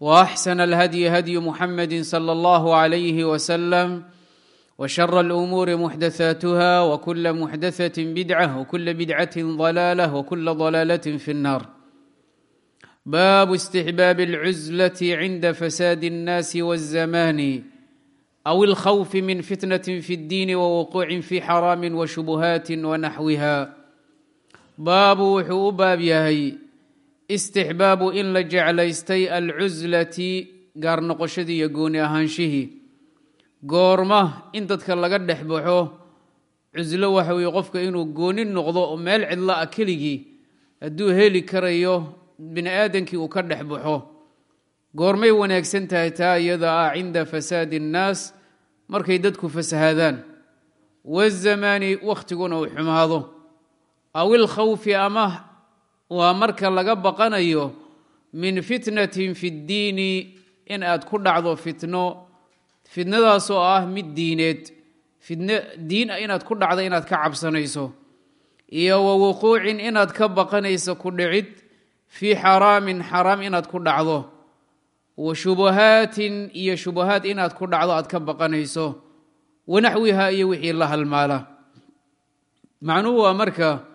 وأحسن الهدي هدي محمد صلى الله عليه وسلم وشر الأمور محدثاتها وكل محدثة بدعة وكل بدعة ضلالة وكل ضلالة في النار باب استحباب العزلة عند فساد الناس والزمان أو الخوف من فتنة في الدين ووقوع في حرام وشبهات ونحوها baabu wuxuu u baab yahay istixbaabu in la jeclaystay alcuslati gaar noqoshadii iyo gooni ahaanshihii goorma in dadka laga dhex baxo cuslo waxa weeye qofka inuu gooni noqdo oo meel cidla ah keligii hadduu heli karayo bini aadankii uu ka dhex baxo. Goormay wanaagsan tahay taa iyada ah cinda fasaadi annaas markay dadku fasahaadaan. Wazamaani wakhtiguna uu xumaado. Aw ilkhawfi ama waa marka laga baqanayo min fitnatin fi ddiini in aad ku dhacdo fitno. Fitnadaasoo ah mid diineed. Fitno diin ah inaad ku dhacdo inaad ka cabsanayso. Iyo wa wuquucin inaad ka baqanayso ku dhicid. Fii xaraamin xaraam inaad ku dhacdo. Wa shubahaatin iyo shubahaad inaad ku dhacdo aad ka baqanayso. Wanaxwiha iyo wixii la halmaala. Macnuhu waa marka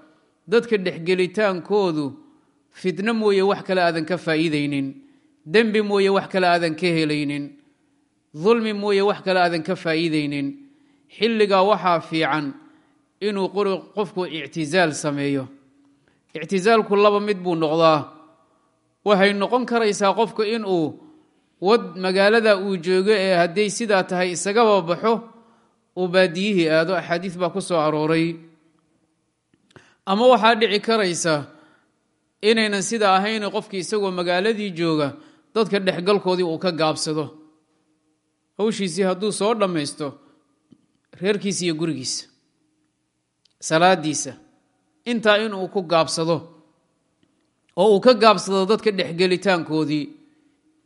dadka dhexgelitaankoodu fitno mooye wax kale aadan ka faa'iidaynin dembi mooye wax kale aadan ka helaynin dulmi mooye wax kale aadan ka faa'iidaynin xilligaa waxaa fiican inuu qofku ictizaal sameeyo. Ictizaalku laba mid buu noqdaa. Waxay noqon karaysaa qofku inuu wad magaalada uu joogo ee hadday sidaa tahay isagaba baxo uu baadiyihii aado. Axaadiis baa ku soo arooray ama waxaa dhici karaysa inaynan sida ahayn qofkii isagoo magaaladii jooga dadka dhexgalkoodii uu ka gaabsado. Hawshiisii hadduu soo dhammaysto reerkiisa iyo gurigiisa salaadiisa intaa inuu ku gaabsado oo uu ka gaabsado dadka dhexgelitaankoodii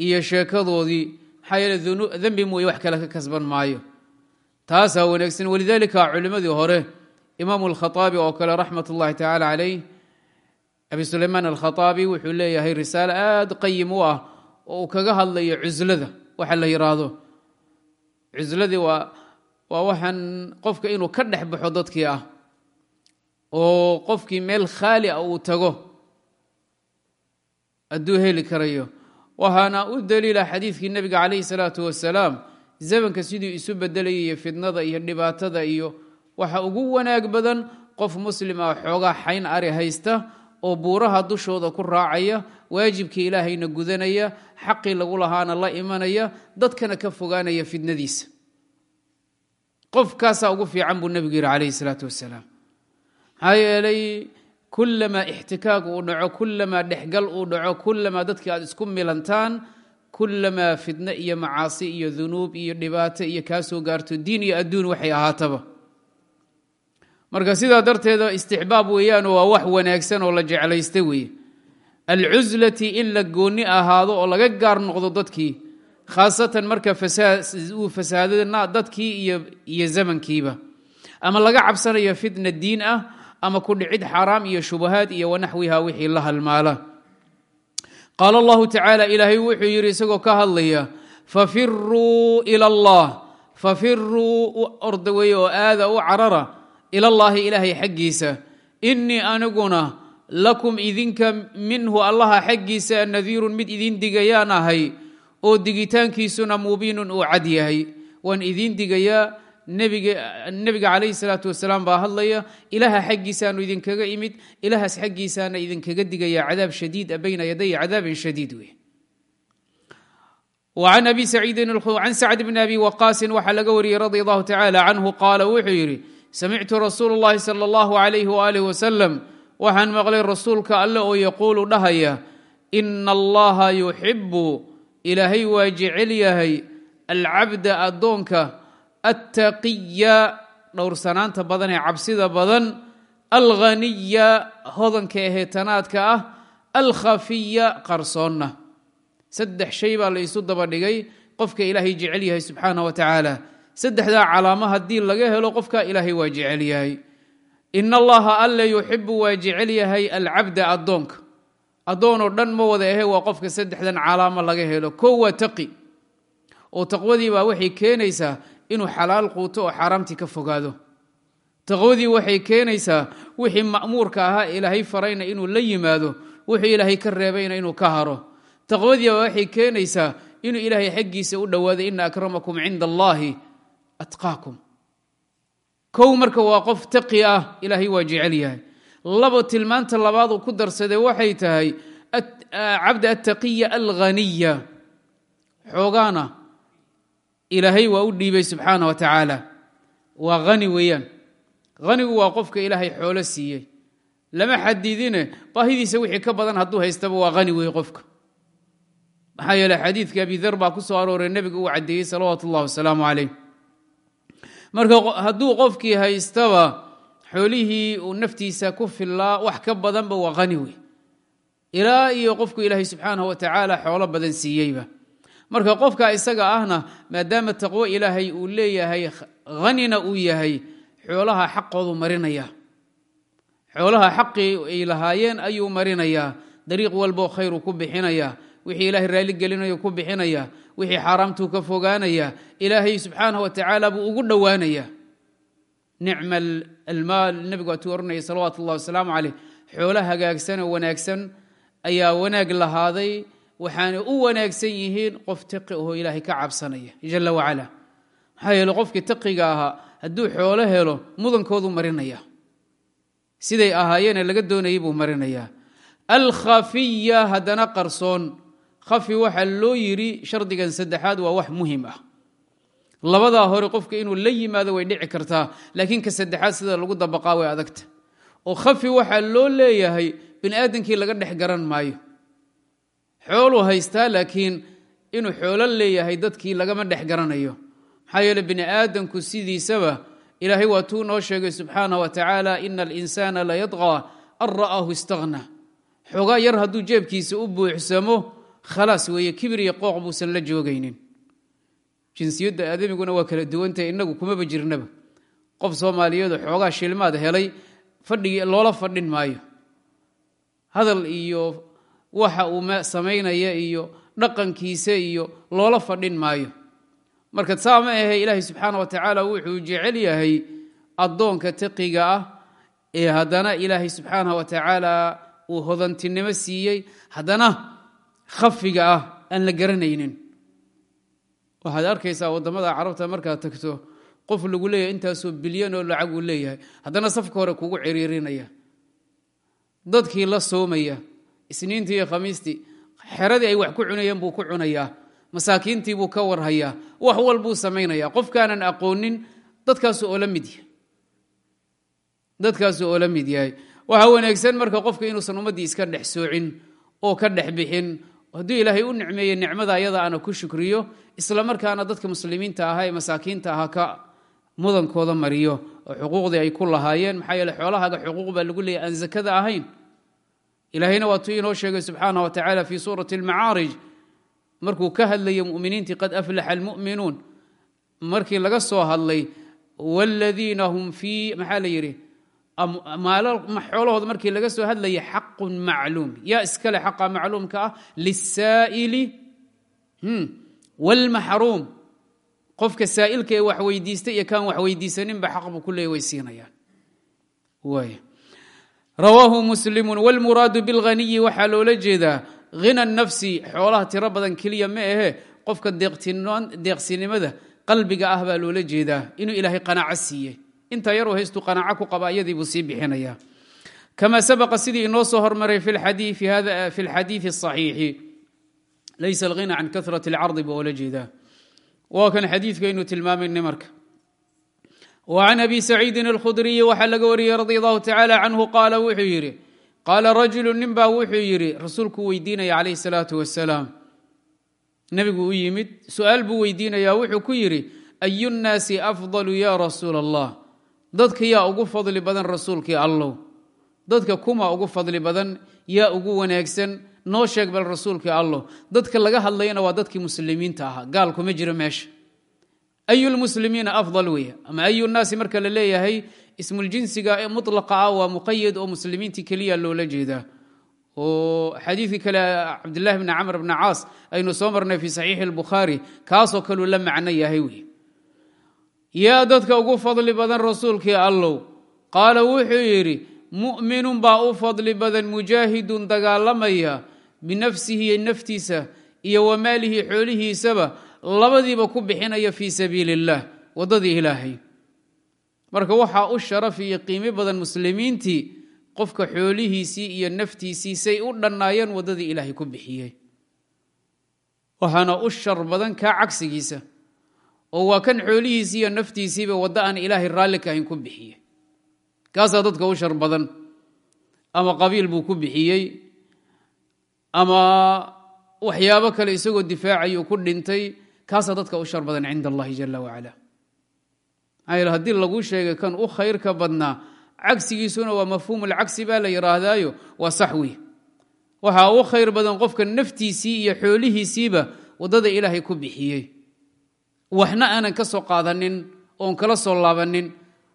iyo sheekadoodii maxaa yeele dembi mooye wax kale ka kasban maayo. Taasaa wanaagsan walidaalika culimmadii hore imaamu alkhaaabi oo kale raxmat ullahi tacaala calayh abi sulaymaan alkhaaabi wuxuu leeyahay risaale aad qayim u ah oo uu kaga hadlayo cuslada waxa la yidhaahdo cusladii waa waa waxaan qofka inuu ka dhex baxo dadkii ah oo qofkii meel khaali ah uu tago hadduu heli karayo. Waxaana u daliila xadiidkii nebiga calayhi salaatu wasalaam zamanka siduu isu bedelayay iyo fidnada iyo dhibaatada iyo waxa ugu wanaag badan qof muslim ah xoogaa xayn ari haysta oo buuraha dushooda ku raacaya waajibkii ilaahayna gudanaya xaqii lagu lahaana la imanaya dadkana ka fogaanaya fidnadiisa qofkaasaa ugu fiican buu nebigu yidhi calayhi salaatu wasalaam. Maxaa yeelay kullamaa ixtikaag uu dhaco kullamaa dhexgal uu dhaco kullamaa dadkii aad isku milantaan kullamaa fidno iyo macaasi iyo dunuub iyo dhibaato iyo kaa soo gaarto diin iyo adduun waxay ahaataba marka sidaa darteeda istixbaab weeyaanoo waa wax wanaagsan oo la jeclaysta weeye. Alcuslati in la gooni ahaado oo laga gaar noqdo dadkii khaasatan marka uu fasaadana dadkii iyo zamankiiba. Ama laga cabsanayo fitna diin ah ama ku dhicid xaaraam iyo shubahaad iyo wanaxwiha wixii la halmaala. Qaala allahu tacaala ilaahay wuxuu yidhi isagoo ka hadlaya fafiruu ila allah fafiruu orda weeye oo aada u carara ilallaahi ilaahay xaggiisa innii aniguna lakum idinka minhu allaha xaggiisa nadiirun mid idin digayaan ahay oo digitaankiisuna mubiinun uu cad yahay. Waan idiin digayaa nebiga calayhi salaatu wasalaam baa hadlaya ilaaha xaggiisaanu idinkaga imid ilaahaas xaggiisaana idinkaga digayaa cadaab shadiid ah bayna yaday cadaabin shadiid wey an abi saciidin can sacd bni abi waqaasin waxaa laga wariyey radi allahu tacaala canhu qaala wuxuu samictu rasuul اllahi salى اllahu عalayh walih wasalam waxaan maqlay rasuulka alle oo yaquulu dhahaya ina allaha yuxibu ilaahay waa jecel yahay alcabda addoonka attaqiya dhowrsanaanta badan ee cabsida badan alghaniya hodanka ahee tanaadka ah alkhafiya qarsoonna saddex shay baa la isu daba dhigay qofka ilaahay jecel yahay subxaana wa tacaala saddexdaa calaamo haddii laga helo qofka ilaahay waa jecel yahay. In allaha alle yuxibu waa jecel yahay alcabda addoonka. Addoonoo dhan ma wada ahe waa qofka saddexdan calaamo laga helo. Kow waa taqi. Oo taqwadii baa waxay keenaysaa inuu xalaal quuto oo xaaraamtii ka fogaado. Taqwadii waxay keenaysaa wixii ma'muurka ahaa ilaahay farayna inuu la yimaado wuxuu ilaahay ka reebayna inuu ka haro. Taqwadii baa waxay keenaysaa inuu ilaahay xaggiisa u dhowaado ina akramakum cinda allaahi atqaakum. Kow marka waa qof taqi ah ilaahay waa jecel yahay. Labo tilmaanta labaad uu ku darsaday waxay tahay cabda attaqiya alghaniya xoogaana ilaahay waa u dhiibay subxaana wa tacaala. Waa hani weeyaan. Hanigu waa qofka ilaahay xoolo siiyey. Lama xadidine baahidiisa wixii ka badan hadduu haystaba waa hani wey qofka. Maxaa yeele xadiidka abidar baa ku soo arooray nebiga uu caddeeyey salawaatu ullahi wasalaamu calayh marka hadduu qofkii haystaba xoolihii uu naftiisa ku fillaa wax ka badanba waa hani wey ilaa iyo qofku ilaahay subxaanah wa tacaala xoolo badan siiyeyba. Marka qofka isaga ahna maadaama taqwo ilaahay uu leeyahay hanina uu yahay xoolaha xaqoodu marinaya. Xoolaha xaqii ay lahaayeen ayuu marinayaa. Dariiq walboo khayru ku bixinaya. Wixii ilaahay raaligelinayo ku bixinaya wixii xaaraamtuu ka fogaanaya ilaahay subxaanah wa tacaala buu ugu dhowaanaya. Nicma almaal nebigu atuu oranaya salawaatu ullahi wasalaamu caleyh xoolo hagaagsan oo wanaagsan ayaa wanaag lahaaday waxaana u wanaagsan yihiin qof taqi ahoo ilaahay ka cabsanaya jala wacala. Maxaa yeele qofkii taqiga ahaa hadduu xoolo helo mudankoodu marinaya siday ahaayeene laga doonayay buu marinayaa. Alkhafiya haddana qarsoon khafi waxaa loo yidhi shardigan saddexaad waa wax muhiim ah. Labadaa hore qofka inuu la yimaado way dhici kartaa laakiin ka saddexaad sida lagu dabaqaa way adagta. Oo khafi waxaa loo leeyahay bini aadamkii laga dhex garan maayo. Xooluu haystaa laakiin inuu xoolo leeyahay dadkii lagama dhex garanayo. Maxaa yeele bini sidiisaba ilaahay waa tuu noo sheegay subxaanah wa tacaala ina alinsaana la yadqaa an ra'ahu istaqna xoogaa yar hadduu jeebkiisa u buuxsamo khalaas weeye kibir iyo qooq buusan la joogaynin jinsiyadda aadamiguna waa kala duwantahay innagu kumaba jirnaba qof soomaaliyeedu xoogaa shilmaad helay fadhigii loola fadhin maayo hadal iyo waxa uu samaynaya iyo dhaqankiisa iyo loola fadhin maayo marka saa ma ahe ilaahay subxaana wa tacaala wuxuu jecel yahay addoonka taqiga ah ee haddana ilaahay subxaanah wa tacaala uu hodantinimo siiyey haddana khafiga ah aan la garanaynin. Waxaad arkaysaa waddamada carabta markaad tagto qof lagu leeyahay intaasoo bilyan oo lacag uu leeyahay haddana safka hore kugu ciriirinaya. Dadkii la soomaya isniintii iyo khamiistii xeradii ay wax ku cunayeen buu ku cunayaa masaakiintii buu ka warhayaa wax walbuu samaynaya. Qofkaanan aqoonin dadkaasu oo la mid yahay. Dadkaasu oo la mid yahay. Waxaa wanaagsan marka qofka inuusan ummaddii iska dhex soocin oo ka dhex bixin hadduu ilaahay u nicmeeye nicmada ayada ana ku shukriyo isla markaana dadka muslimiinta ahaa ee masaakiinta ahaa ka mudankooda mariyo oo xuquuqdii ay ku lahaayeen. Maxaa yeele xoolahaaga xuquuq baa lagu leeyahy aan zakada ahayn. Ilaahayna waa tuu inoo sheegay subxaanah wa tacaala fii suurati almacaarij markuu ka hadlayay muminiintii qad aflaxa almu'minuun. Markii laga soo hadlay wladiina hum fii maxaa la yidhi xoolahooda markii laga soo hadlayay xaqun macluum yaa iskale xaqa macluumka ah lisaa'ili wاlmaxruum qofka saa'ilka ee wax weydiistay iyo kaan wax weydiisaninba xaq buu ku leeya way siinayaan rawaahu muslimu wاlmuraadu biاlghaniyi waxaa loola jeedaa hina nafsi xoolaha tiro badan keliya ma ahe qofka deeqsinimada qalbiga ah baa loola jeedaa inuu ilaahay qanaaco siiyey inta yaruu haystu qanaaco ku qaba ayadii buu sii bixinayaa. Kama sabaqa sidii inoo soo hormaray fi lxadiii axiixi laysa alghina can karat lcardi buu jeedaa. Waa kan xadiikaynu tilmaamayna marka. Wcan abi saciidin alkhudriyi waxaa laga wariyey radi allahu tacaala canhu qaala wuxuu yidhi qaala rajulu nin baa wuxuu yidhi rasuulkuu weydiinaya calayh salaau wasalaam nebigu u yimid su'aal buu weydiinayaa wuxuu dadka yaa ugu fadli badan rasuulkii allow dadka kuma ugu fadli badan yaa ugu wanaagsan noo sheeg bal rasuulkii allow dadka laga hadlayana waa dadkii muslimiinta ahaa. Gaal kuma jiro meesha. Ayu lmuslimiina afdal weeye ama ayu nnaasi marka la leeyahay ismuljinsiga mutlaqa ah waa muqayad oo muslimiintii keliya loola jeedaa. Oo xadiidkii kale cabdillahi bni camr bni caas aynu soo marnay fi saxiixi اlbukhaari kaasoo kaluu la macno yahay wey yaa dadka ugu fadli badan rasuulkii allow qaala wuxuu yidhi mu'minun baa u fadli badan mujaahidun dagaalamaya binafsihi naftiisa iyo wa maalihi xoolihiisaba labadiiba ku bixinaya fii sabiili اllah waddadii ilaahay. Marka waxaa u sharaf iyo qiimi badan muslimiintii qofka xoolihiisii iyo naftiisii say u dhannaayeen waddadii ilaahay ku bixiyey. Waxaana u shar badan kaa cagsigiisa oo waa kan xoolihiisii iyo naftiisiiba waddo aan ilaahay raalli ka ku bixiyey. Kaasaa dadka u shar badan. Ama qabiil buu ku bixiyey. Ama waxyaabo kale isagoo difaacayuu ku dhintay. Kaasaa dadka u shar badan cinda allahi jala wacala. Maxaa haddii laguu sheegay kan u khayrka badnaa cagsigiisuna waa mafhuumulcagsi baa la yidhaahdaayo waa sax wey waxaa u khayr badan qofka naftiisii iyo xoolihiisiiba waddada ilaahay ku bixiyey waxna aanan ka soo qaadanin oon kala soo laabanin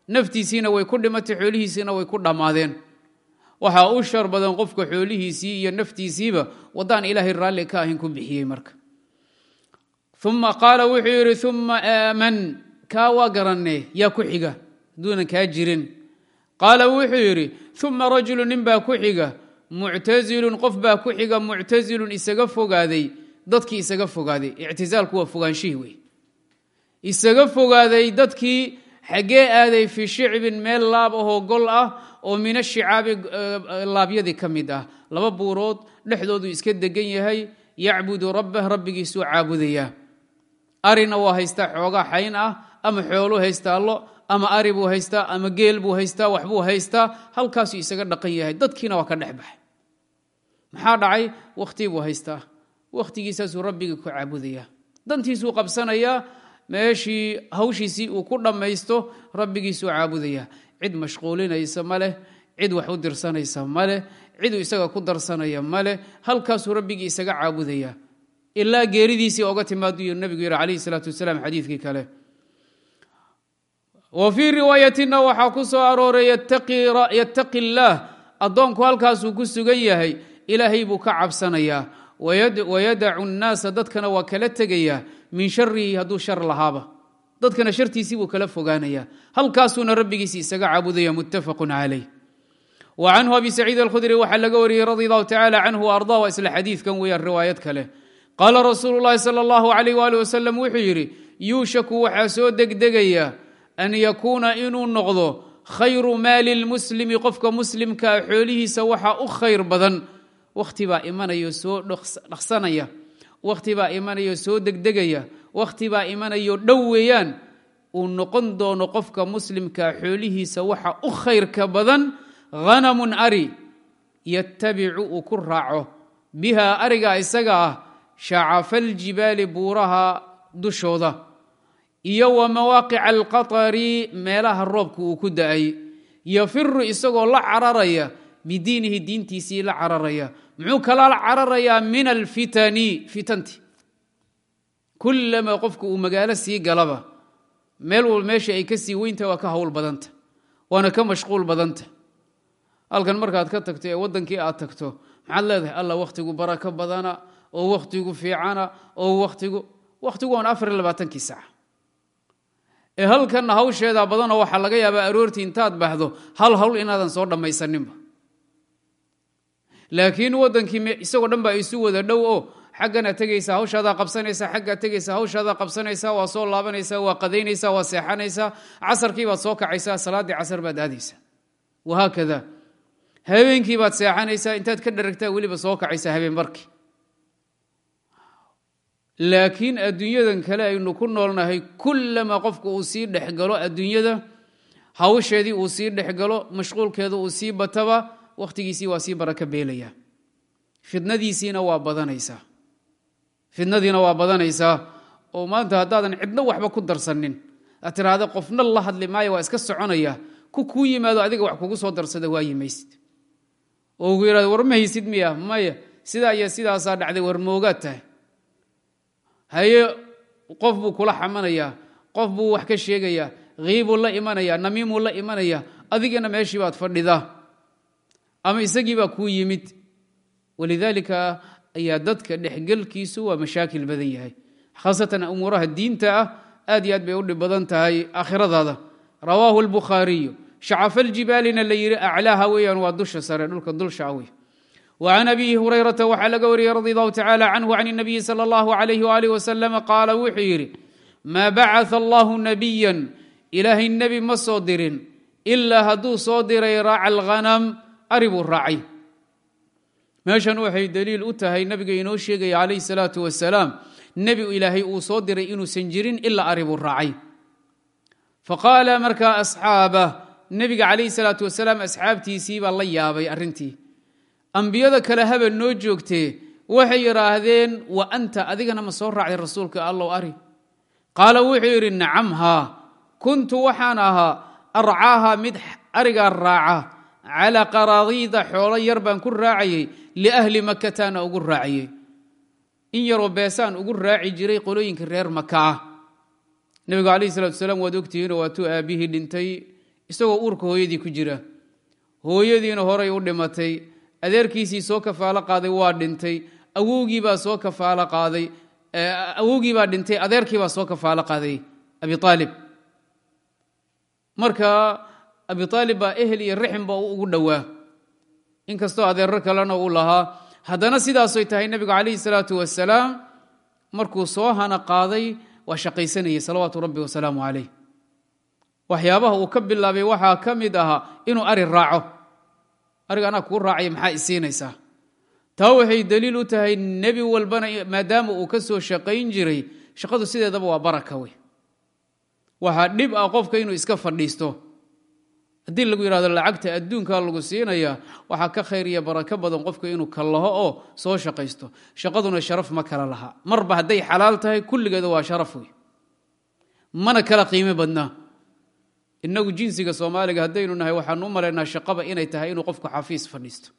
naftiisiina way ku dhimatay xoolihiisiina way ku dhammaadeen waxaa u shar badan qofka xoolihiisii iyo naftiisiiba waddaan ilaahay raalli ka ahayn ku bixiyey marka. Uma qaala wuxuu yidhi uma aaman. Kaa waa garanee yaa ku xiga. Hadduunan kaa jirin. Qaala wuxuu yidhi uma rajulu nin baa ku xiga. Muctazilun qof baa ku xiga. Muctazilun isaga fogaaday. Dadkii isaga fogaaday. Ictizaalku waa fogaanshihii wey isaga fogaaday dadkii xaggee aaday fii shicbin meel laab ahoo gol ah oo min ashicaabi laabyadii ka mid ah. Laba buurood dhexdoodu iska degan yahay. Yacbudu rabbah rabbigiisuu caabudayaa arina waa haystaa xoogaa xayn ah ama xooluu haystaa allo ama ari buu haystaa ama geel buu haystaa waxbuu haystaa. Halkaasuu isaga dhaqan yahay. Dadkiina waa ka dhex baxay. Maxaa dhacay? Wakhtii buu haystaa. Wakhtigiisaasuu rabbigii ku caabudayaa dantiisuu qabsanayaa meeshii hawshiisii uu ku dhammaysto rabbigiisuu caabudayaa cid mashquulinaysa ma leh cid wax u dirsanaysa ma leh ciduu isaga ku darsanaya ma leh halkaasuu rabbigii isaga caabudayaa ilaa geeridiisii oga timaaduyuu nebigu yidhi calayhi salaatu wasalaam xadiidkii kale. Wa fii riwaayatina waxaa ku soo arooray yattaqi illaah addoonku halkaasuu ku sugan yahay ilaahay buu ka cabsanayaa. Wayadacu nnaasa dadkana waa kala tegayaa min sharihi hadduu shar lahaaba. Dadkana shartiisii buu kala fogaanayaa halkaasuuna rabbigiisi isaga caabudaya muttafaqun calayh. Wa abi saciid alkhudri waxaa laga wariyey radi allahu tacala canhu wa arda isla xadiidkan weeyaan riwaayad kale. Qaala rasuulu llahi sala allahu alayh waali wasalam wuxuu yidhi yuushaku waxaa soo degdegaya an yakuuna inuu noqdo khayru maali lmuslimi qofka muslimkaa xoolihiisa waxaa u khayr badan. Wakhti baa imanayo soo dhaqsanaya wakhti baa imanayo soo degdegaya wakhti baa imanayo dhow weeyaan uu noqon doono qofka muslimkaa xoolihiisa waxa u khayrka badan hanamun ari yatabicu uu ku raaco. Bihaa ariga isaga ah shacafaljibaali buuraha dushooda. Iyo wa mawaaqica alqatari meelaha roobka uu ku da'ay. Yafiru isagoo la cararaya bidiinihi diintiisii la cararaya. Muxuu kala cararayaa min alfitani fitanti kullamaa qofku uu magaalo sii galaba. Meel meesha ay ka sii weynta waa ka hawl badanta waana ka mashquul badanta. Halkan markaad ka tagto ee waddankii aad tagto maxaad leedahay alla wakhtigu barako badana oo wakhtigu fiicana oo wakhtigu wakhtigu waan afar iyo labaatankii sac ee halkanna hawsheedaa badanoo waxaa laga yaabaa aroortii intaad baxdo hal hawl inaadan soo dhammaysaninba laakiin waddankii isagoo dhan baa isu wada dhow oo xaggana tegaysaa hawshaadaa qabsanaysaa xaggaa tegaysaa hawshaadaa qabsanaysaa waa soo laabanaysaa waa qadaynaysaa waa seexanaysaa casarkii baad soo kacaysaa salaaddii casar baad aadaysaa. Wahaakada habeenkii baad seexanaysaa intaad ka dharagtaa weliba soo kacaysaa habeen barkii laakiin adduunyadan kale aynu ku noolnahay kullama qofka uu sii dhexgalo adduunyada hawsheedii uu sii dhexgalo mashquulkeeda uu sii bataba wakhtigiisii waa sii baraka beelaya fidnadiisiina waa badanaysaa. Fidnadiina waa badanaysaa oo maanta haddaadan cidno waxba ku darsanin aad tiraahda qofna la hadli maayo waa iska soconaya. Ku kuu yimaado adiga wax kugu soo darsada waayi maysid oo ugu yidhahdo war ma haysid miya? Maya sidaa iyo sidaasaa dhacday war moogaad tahay. Haye qof buu kula xamanayaa qof buu wax ka sheegayaa kiibuu la imanaya namiimuu la imanaya adigana meeshii baad fadhidaa ama isagii baa kuu yimid walidaalika ayaa dadka dhexgelkiisu waa mashaakil badan yahay khaasatan umuuraha diinta ah aad iyo aad bay u dhib badan tahay aakhiradaada rawaahu lbukhaariyu shacafalجibaalina la yidhi aclaaha weeyaan waa dusha sare dhulka dulsha wey وعn أbي هurيرaةa waxaa laga wariyey رضي الله تعالى عنه عن النبي صلى الله عليه وآله وسلم qaala wuxuu yidhi ma bacث الله نبيا ilaahay nebi ma soo dirin ilaa hadduu soo diray raaca الغنم ari buu raacay. Meeshan waxay daliil u tahay nabiga inoo sheegaya calayh salaau wasalaam nebi ilaahay uu soo diray inuusan jirin ilaa ari buu raacay. Faqaala markaa asxaaba nebiga calayh salaatu wasalaam asxaabtiisii baa la yaabay arrintii. Ambiyada kale haba noo joogtee waxay yidhaahdeen wa anta adigana ma soo raacday rasuulka allow ari. Qaala wuxuu yidhi nacam kuntu waxaan ahaa arcaaha mid arigaa raaca calaa qaraadiida xoolo yar baan ku raacayey liahli makataana ugu raacayey. In yaroo beesaan ugu raaci jiray qolooyinka reer maka ah nebigu calayh salatu salaam waad ogtihiinoo waatuu aabbihii dhintay isagoo uurka hooyadii ku jira. Hooyadiina horay u dhimatay adeerkiisii soo kafaalo qaaday waa dhintay awowgii baa soo kafaalo qaaday awowgii baa dhintay adeerkii baa soo kafaalo qaaday. Abi aalib marka abi aalib baa ehel iyo riximba ugu dhowaa. Inkastoo adeero kalena uu lahaa haddana sidaasoy tahay nebigu calayhi salaatu wasalaam markuu soo hana qaaday waa shaqaysanayay salawaatu rabbi wasalaamu calayh. Waxyaabaha uu ka bilaabay waxaa ka mid ahaa inuu ari raaco. Ariga anaa kuu raacaya maxaa isiinaysaa taa waxay daliil u tahay nebi walbana maadaama uu ka soo shaqayn jiray shaqadu sideedaba waa baraka wey. Waxaa dhib ah qofka inuu iska fadhiisto haddii lagu yidhahdo lacagta adduunkaa lagu siinaya waxaa ka khayr iyo barako badan qofka inuu kallaho oo soo shaqaysto. Shaqaduna sharaf ma kala laha. Marba hadday xalaal tahay kulligeeda waa sharaf wey mana kala qiimo badnaa. Inagu jinsiga soomaaliga haddaynu nahay waxaanu u malaynaa shaqaba inay tahay inuu qofku xafiis fadhiisto.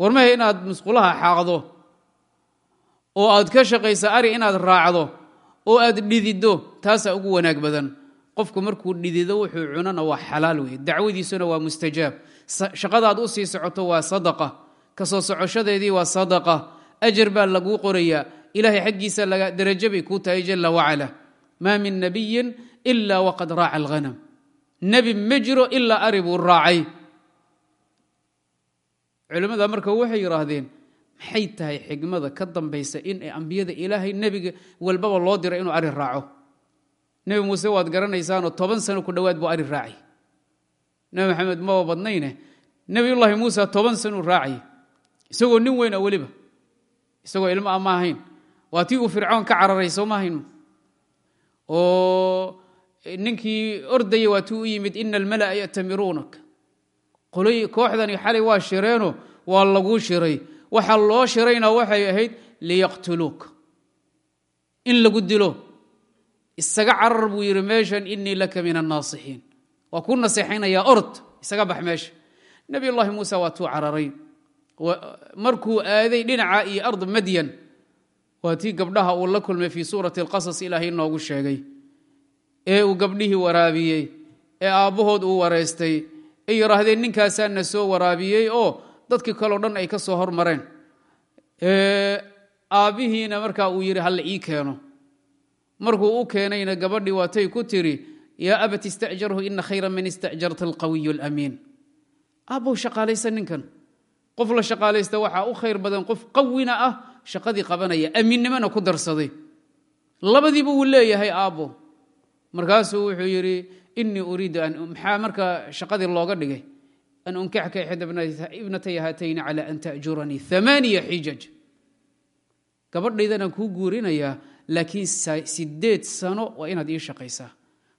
Warmahe inaad musqulaha xaaqdo oo aad ka shaqaysa ari inaad raacdo oo aad dhididdo taasaa ugu wanaag badan qofku markuu dhidido wuxuu cunana waa xalaal wey dacwadiisuna waa mustajaab. Shaqadaad u sii socoto waa sadaqa. Kasoo socoshadeedii waa sadaqa. Ajar baa laguu qorayaa. Ilahay xaggiisa darajo bay kuu tahay jala wacala. Maa min nabiyin ila waqad raaca alghanam. Nebi ma jiro ilaa ari buu raacay. Culimmada marka waxay yidhaahdeen maxay tahay xigmada ka dambaysa in ambiyada ilaahay nebiga walbaba loo diro inuu ari raaco nebi muuse waad garanaysaanoo toban sano ku dhowaad buu ari raacay. Nebi maxamed maba badnayne nebiyullaahi muuse toban sanuu raacay. Isagoo nin weyn a weliba isagoo ilmo a ma ahayn. Waa tii uu fircoon ka cararay soo oo ninkii ordaya waa tuu u yimid ina almalaa ya'tamiruunak kooxdani xalay waa shireeno waa laguu shiray. Waxaa loo shirayna waxay ahayd liyaqtuluuk in lagu dilo isaga carar buu yidhi meeshan inii laka min annaasixiin waa kuu naseexaynayaa orod isaga bax meesha. Nebiy llaahi muuse waa tuu cararay. Markuu aaday dhinaca iyo ard madyan waa tii gabdhaha uu la kulmay fii suurati alqasas ilaahay inoogu sheegay. Ee uu gabdhihii waraabiyey ee aabbahood uu wareystay ay yidhaahdeen ninkaasaana soo waraabiyey oo dadkii kaleo dhan ay ka soo hormareen. Aabbihiina markaa uu yidhi halla ii keeno markuu u keenayna gabadhii waatay ku tiri yaa abat ista'jarhu ina khayra man ista'jarta alqawiyu alamiin. Aabbow shaqaalaysa ninkan. Qof la shaqaalaysta waxaa u khayr badan qof qawina ah shaqadii qabanaya amiinnimona ku darsaday. Labadiiba wuu leeyahay aabbo. Markaasuu wuxuu yidhi inii uriidu an maxaa markaa shaqadii looga dhigay? An unkaxka ixda ibnatay haatayni cala an ta'juranii amaaniya xijaj gabadhaydanaan kuu guurinayaa laakiin sideed sano waa inaad ii shaqaysaa.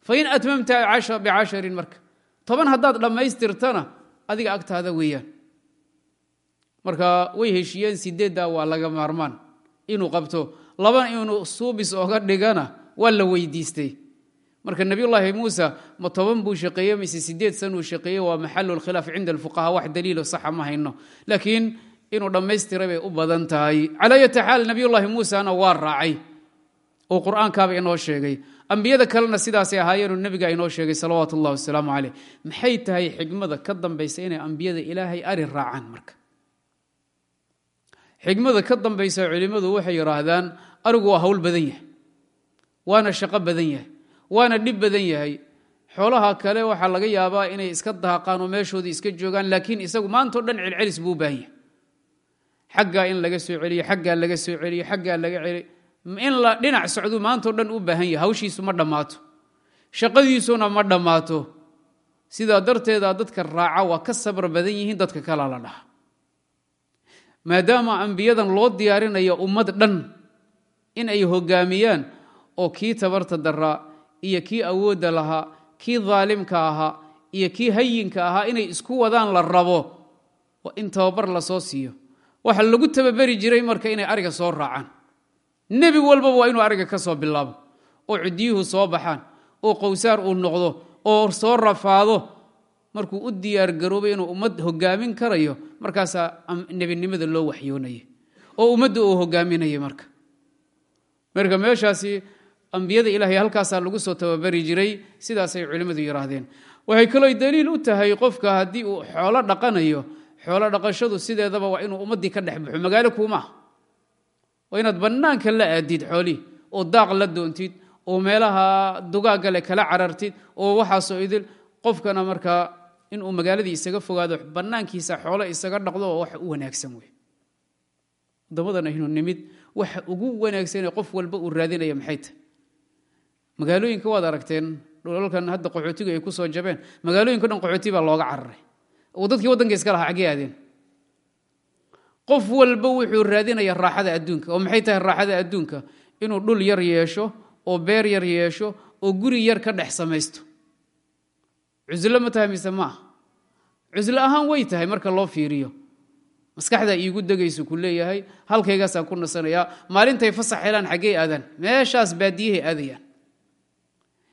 Fain atmamta bicasharin marka toban haddaad dhammaystirtana adiga agtaada weeyaan. Marka way heshiiyeen sideeddaa waa laga maarmaan. Inuu qabto labana inuu suubis oga dhigana waa la weydiistay. Marka nabiyullaahi muusa ma toban buu shaqeeye mise sideed sanuu shaqeeye waa maxalu lkhilaaf cinda alfuqahaa wax daliilo saxa ma hayno. Laakiin inuu dhammaystiray bay u badan tahay. Calaa xaal nabiyullaahi muusana waa raacay oo qur'aankaaba inoo sheegay. Ambiyada kalena sidaasay ahaayeenoo nebiga inoo sheegay salawaatu ullahi wasalaamu caleyh maxay tahay xigmada ka dambaysa inay ambiyada ilaahay ari raacaan marka? Xigmada ka dambaysa culimmadu waxay yidhaahdaan arigu waa hawl badan yahay waana shaqo badan yahay waana dhib badan yahay. Xoolaha kale waxaa laga yaabaa inay iska daaqaan oo meeshoodii iska joogaan laakiin isagu maantao dhan celcelis buu baahan yahay. Xaggaa in laga soo celiyo xaggaa laga soo celiyo xaggaa laga celiyo in la dhinac socdu maantao dhan u baahan yahay hawshiisu ma dhammaato. Shaqadiisuna ma dhammaato. Sidaa darteeda dadka raaca waa ka sabar badan yihiin dadka kalaa la dhaha. Maadaama ambiyadan loo diyaarinayo ummad dhan in ay hogaamiyaan oo kii tabarta daraa iyo kii awoodda lahaa kii daalimka ahaa iyo kii hayinka ahaa inay isku wadaan la rabo in tababar la soo siiyo. Waxa lagu tababeri jiray marka inay ariga soo raacaan nebi walbaba waa inuu ariga ka soo bilaabo oo cidiyuhu soo baxaan oo qowsaar uu noqdo oo soo rafaado. Markuu u diyaar garoobay inuu ummad hogaamin karayo markaasaa nebinimada loo waxyoonaya oo ummadda uu hogaaminaya marka. Marka meeshaasi ambiyada ilaahay halkaasaa lagu soo tababari jiray sidaasay culimmadu yidhaahdeen waxay kaloo daliil u tahay qofka haddii uu xoolo dhaqanayo xoolo dhaqashadu sideedaba waa inuu ummaddii ka dhex baxo magaalo kuumaah waa inaad bannaanka la aadid xoolihii oo daaq la doontid oo meelaha dugaagale kala carartid oo waxaasoo idil qofkana markaa inuu magaaladii isaga fogaado bannaankiisa xoolo isaga dhaqdo wax u wanaagsan wey wadamadan aynu nimid waxa ugu wanaagsanee qof walba uu raadinaya maxay tahay? Magaalooyinka waad aragteen dhulalkan hadda qaxootigu ay ku soo jabeen magaalooyinka dhan qaxooti baa looga cararay. Oo dadkii waddanka iska lahaa xaggee aadeen qof walba wuxuu raadinaya raaxada adduunka oo maxay tahay raaxada adduunka? Inuu dhul yar yeesho oo beer yar yeesho oo guri yar ka dhex samaysto. Cuslo ma tahay mise maaha? Cuslo ahaan way tahay marka loo fiiriyo. Maskaxdaa iigu degaysu ku leeyahay halkaygaasaan ku nasanayaa maalintay fasax helaan xaggey aadaan. Meeshaas baadiyahay aadayaan.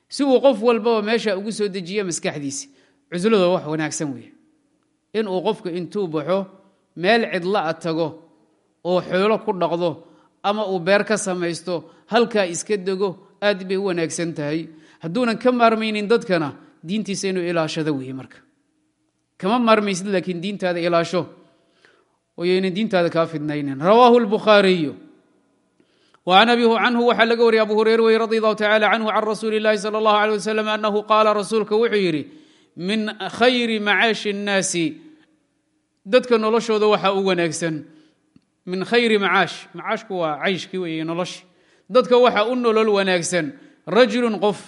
Si uu qof walbaba meesha ugu soo dejiya maskaxdiisi cuslada wax wanaagsan weeye inuu qofka intuu baxo meel cidla a tago oo xoolo ku dhaqdo ama uu beer ka samaysto halkaa iska dego aad bay u wanaagsan tahay hadduunan ka maarmaynin dadkana diintiisa inuu ilaashado weeye marka kama maarmaysid laakiin diintaada ilaasho oyaynan diintaada kaa fidnaynin rawaahu lbukhaariyu وعن أبي عنه waxaa laga wariyay abu hureyre wey radi الlahu tacalى canhu can rasuuli الlahi salى الlahu عalيه waslm anahu qaala rasuulka wuxuu yidhi min khayri macaashi الnaasi dadka noloshooda waxaa u wanaagsan min khayri macaash. Macaashku waa cayshkii weeye noloshi dadka waxaa u nolol wanaagsan rajulun qof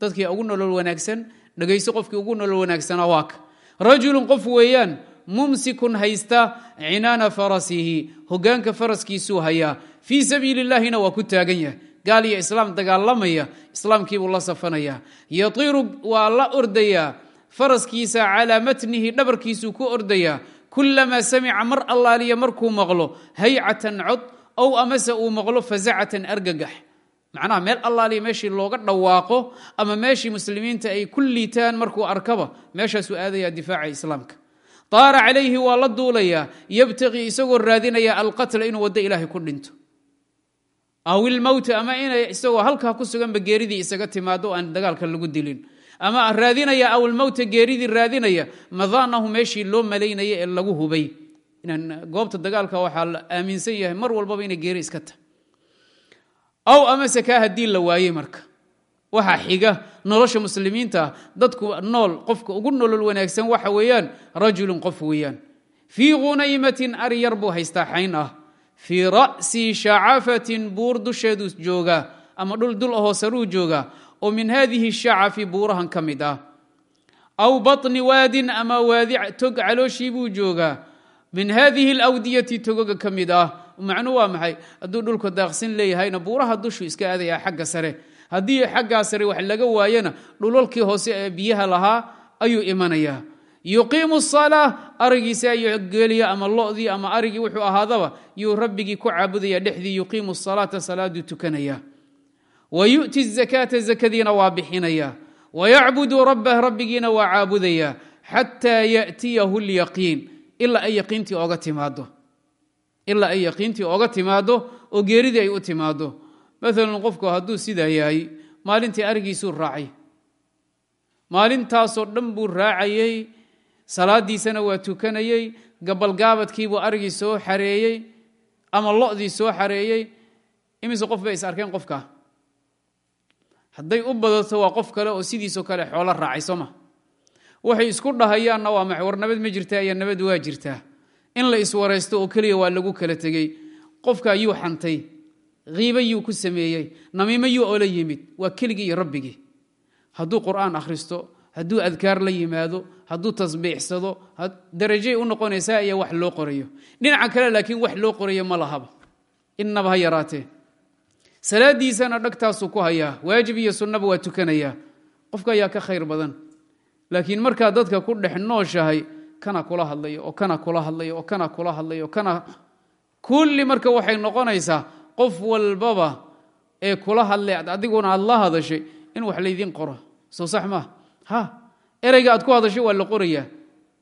dadkii ugu nolol wanaagsan dhegayso qofkii ugu nolol wanaagsanaa waaka rajulun qof weeyaan mumsikun haysta cinaana farasihi hogaanka faraskiisuu hayaa. Fii sabiili اllahina waa ku taagan yahay. Gaal iyo islaam dagaalamaya islaamkiibuu la safanaya. Yatiiru waa la ordayaa faraskiisa calaa matnihi dhabarkiisuu ku ordayaa kulamaa samica mar allaaliya markuu maqlo haycatan cod ow amase uu maqlo fasacatan argagax macnaha meel allaaliya meeshii looga dhawaaqo ama meeshii muslimiinta ay ku liitaan markuu arkaba meeshaasuu aadaya difaaca islaamka taara calayhi waa la duulayaa yabtaqii isagoo raadinaya alqatla inuu waddo ilaahay ku dhinto aw ilmowta ama inay isagoo halkaa ku suganba geeridii isaga timaado aan dagaalka lagu dilin ama raadinaya aw ilmowta geeridii raadinaya madaanahu meeshii loo malaynaya ee lagu hubay. Inaan goobta dagaalka waxaa la aaminsan yahay mar walbaba inay geeri iska tahay aw amase kaa haddii la waayey marka. Waxaa xiga nolosha muslimiinta dadku nool qofka ugu nolol wanaagsan waxa weeyaan rajulun qof weeyaan. Fii khunaymatin ari buu haystaa xayn ah. Fii ra'si shacafatin buur dusheedu joogaa ama dhul dul ahoo saruu joogaa oo min haadihi shacafi buurahan ka mid ah. Aw baطni waadin ama waadi tog calooshii buu joogaa min haadihi alawdiyati togoga ka mid ah. Macnu waa maxay? Hadduu dhulka daaqsin leeyahayna buuraha dushu iska aadayaa xagga sare. Haddii xaggaa sare wax laga waayana dhulalkii hoose ee biyaha lahaa ayuu imanayaa yuqiimu salaa arigiisa ayuu geliya ama lodii ama arigii wuxuu ahaadaba yuu rabbigii ku caabudaya dhexdii yuqiimu salaata salaaduu tukanaya wa yu'ti zakaata zakadiina waa bixinaya wayacbudu rabbah rabbigiina waa caabudaya xataa ya'tiyahu lyaqiin ilaa ay yaqiintii oga timaado oo geeridii ay u timaado maalan qofku hadduu sidaa yahay maalintii arigiisuu raacay maalintaasoo dhan buu raacayey salaadiisana waa tukanayey gabalgaabadkiibuu arigii soo xareeyey ama lodii soo xareeyey imise qof bay is arkeen qofka hadday u badato waa qof kale oo sidiisoo kale xoolo raacay soo ma. Waxay isku dhahayaanna waa maxay war nabad ma jirtaa iyo nabad waa jirtaa. In la iswaraysto oo keliya waa lagu kala tegey. Qofka yuu xantay kiiba yuu ku sameeyey namiimo yuu ola yimid waa keligii iyo rabbigii. Hadduu qur'aan akhristo hadduu adkaar la yimaado hadduu tasbiixsado darajay u noqonaysaa iyo wax loo qorayo. Dhinaca kale laakiin wax loo qorayo ma lahaba. Innaba ha yaraatee salaadiisana dhagtaasuu ku hayaa waajib iyo sunnaba waa tukanayaa qofka ayaa ka khayr badan. Laakiin markaa dadka ku dhex nooshahay kana kula hadlayo oo kana kula hadlayo oo kana kula hadlayo o kana kulli marka waxay noqonaysaa qof walbaba ee kula hadlay adiguna aad la hadashay in wax laydiin qoro. Soo sax maaha ha. Ereyga aad ku hadashay waa la qorayaa.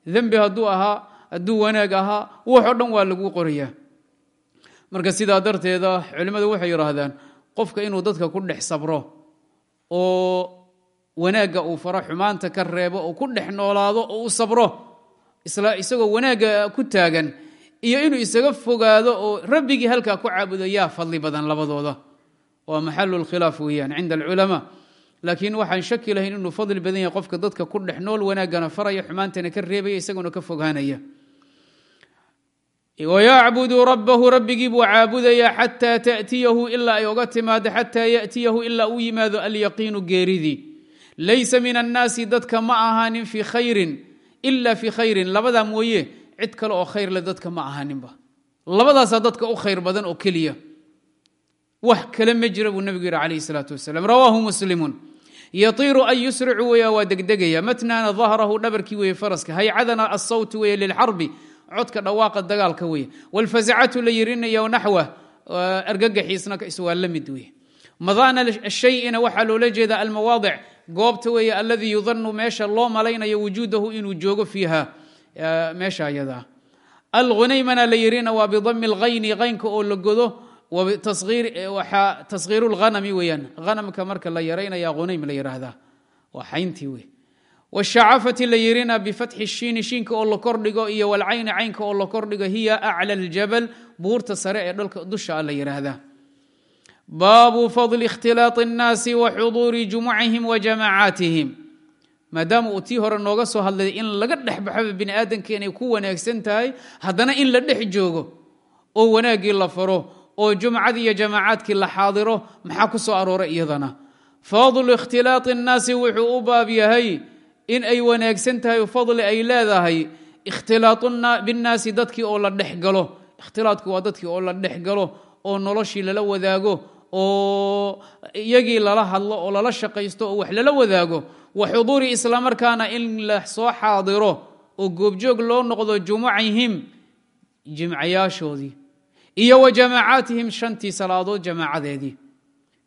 Dembi hadduu ahaa hadduu wanaag ahaa waxoo dhan waa lagu qorayaa. Marka sidaa darteeda culimmadu waxay yidhaahdaan qofka inuu dadka ku dhex sabro oo wanaagga uu faro xumaanta ka reebo oo ku dhex noolaado oo u sabro isla isagoo wanaagga ku taagan iyo inuu isaga fogaado oo rabbigii halkaa ku caabudo yaa fadli badan labadooda. Waa maxalu lkhilaaf weeyaan cinda alculamaa. Laakiin waxaan shaki lahayn inuu fadli badan yahay qofka dadka ku dhex nool wanaaggana faraya xumaantana ka reebaya isaguna ka fogaanaya wayacbudu rabbahu rabbigii buu caabudayaa xataa taأtiyahu ilaa ay oga timaado xataa yaأtiyahu ilaa uu yimaado alyaqiinu geeridii laysa min annaasi dadka ma ahaanin fii khayrin ila fii khayrin. Labadaa mooye cid kale oo khayr le dadka ma ahaaninba. Labadaasaa dadka u khayr badan oo keliya. Wax kale ma jira buu nebigu yidhi calayh salaatu wasalam rawaahu muslimun. Yatiiru an yusricu weya waa degdegaya. Matnana dahrahu dhabarkii weeye faraska. Haycadana asawtu weeye lilxarbi codka dhawaaqa dagaalka weye wlfasacatu la yirinaya naxwa argagaxiisna waa la mid weye madana shayina waxaa loola jeeda almawaadic goobta weeye aladii yudanu meesha loo malaynayo wujuudahu inuu joogo fiiha meesha ayadaa alhunaymana la yirina waa bidami اlghayni qaynka oo la godo tashiiru lhanami weyaan hanamka marka la yaraynaya hunaym la yiraahdaa. Waa xayntii wey washacafati la yirina bifatxi shiini shiinka oo la kordhigo iyo walcayni caynka oo la kordhigo hiya acla ljabal buurta sare ee dholka dusha la yiraahdaa baabu fadli ikhtilaaط الnaasi wa xuduuri jumucihim wa jamacaatihim maadaama uu tii hore nooga soo hadlay in laga dhex baxaba bini aadamka inay ku wanaagsan tahay haddana in la dhex joogo oo wanaaggii la faro oo jumcadii iyo jamaacaadkii la xaadiro maxaa ku soo arooray iyadana fadlu ikhtilaaطi الnaasi wuxuu u baab yahay in ay wanaagsan tahay fadli ay leedahay ikhtilaaطu binnaasi dadkii oo la dhex galo. Ikhtilaadku waa dadkii oo la dhex galo oo noloshii lala wadaago oo iyagii lala hadlo oo lala shaqaysto oo wax lala wadaago. Wa xuduuri islamarkaana in la soo xaadiro oo goobjoog loo noqdo jumucihim jimcayaashoodii iyo wa jamaacaatihim shantii salaadood jamaacadeedii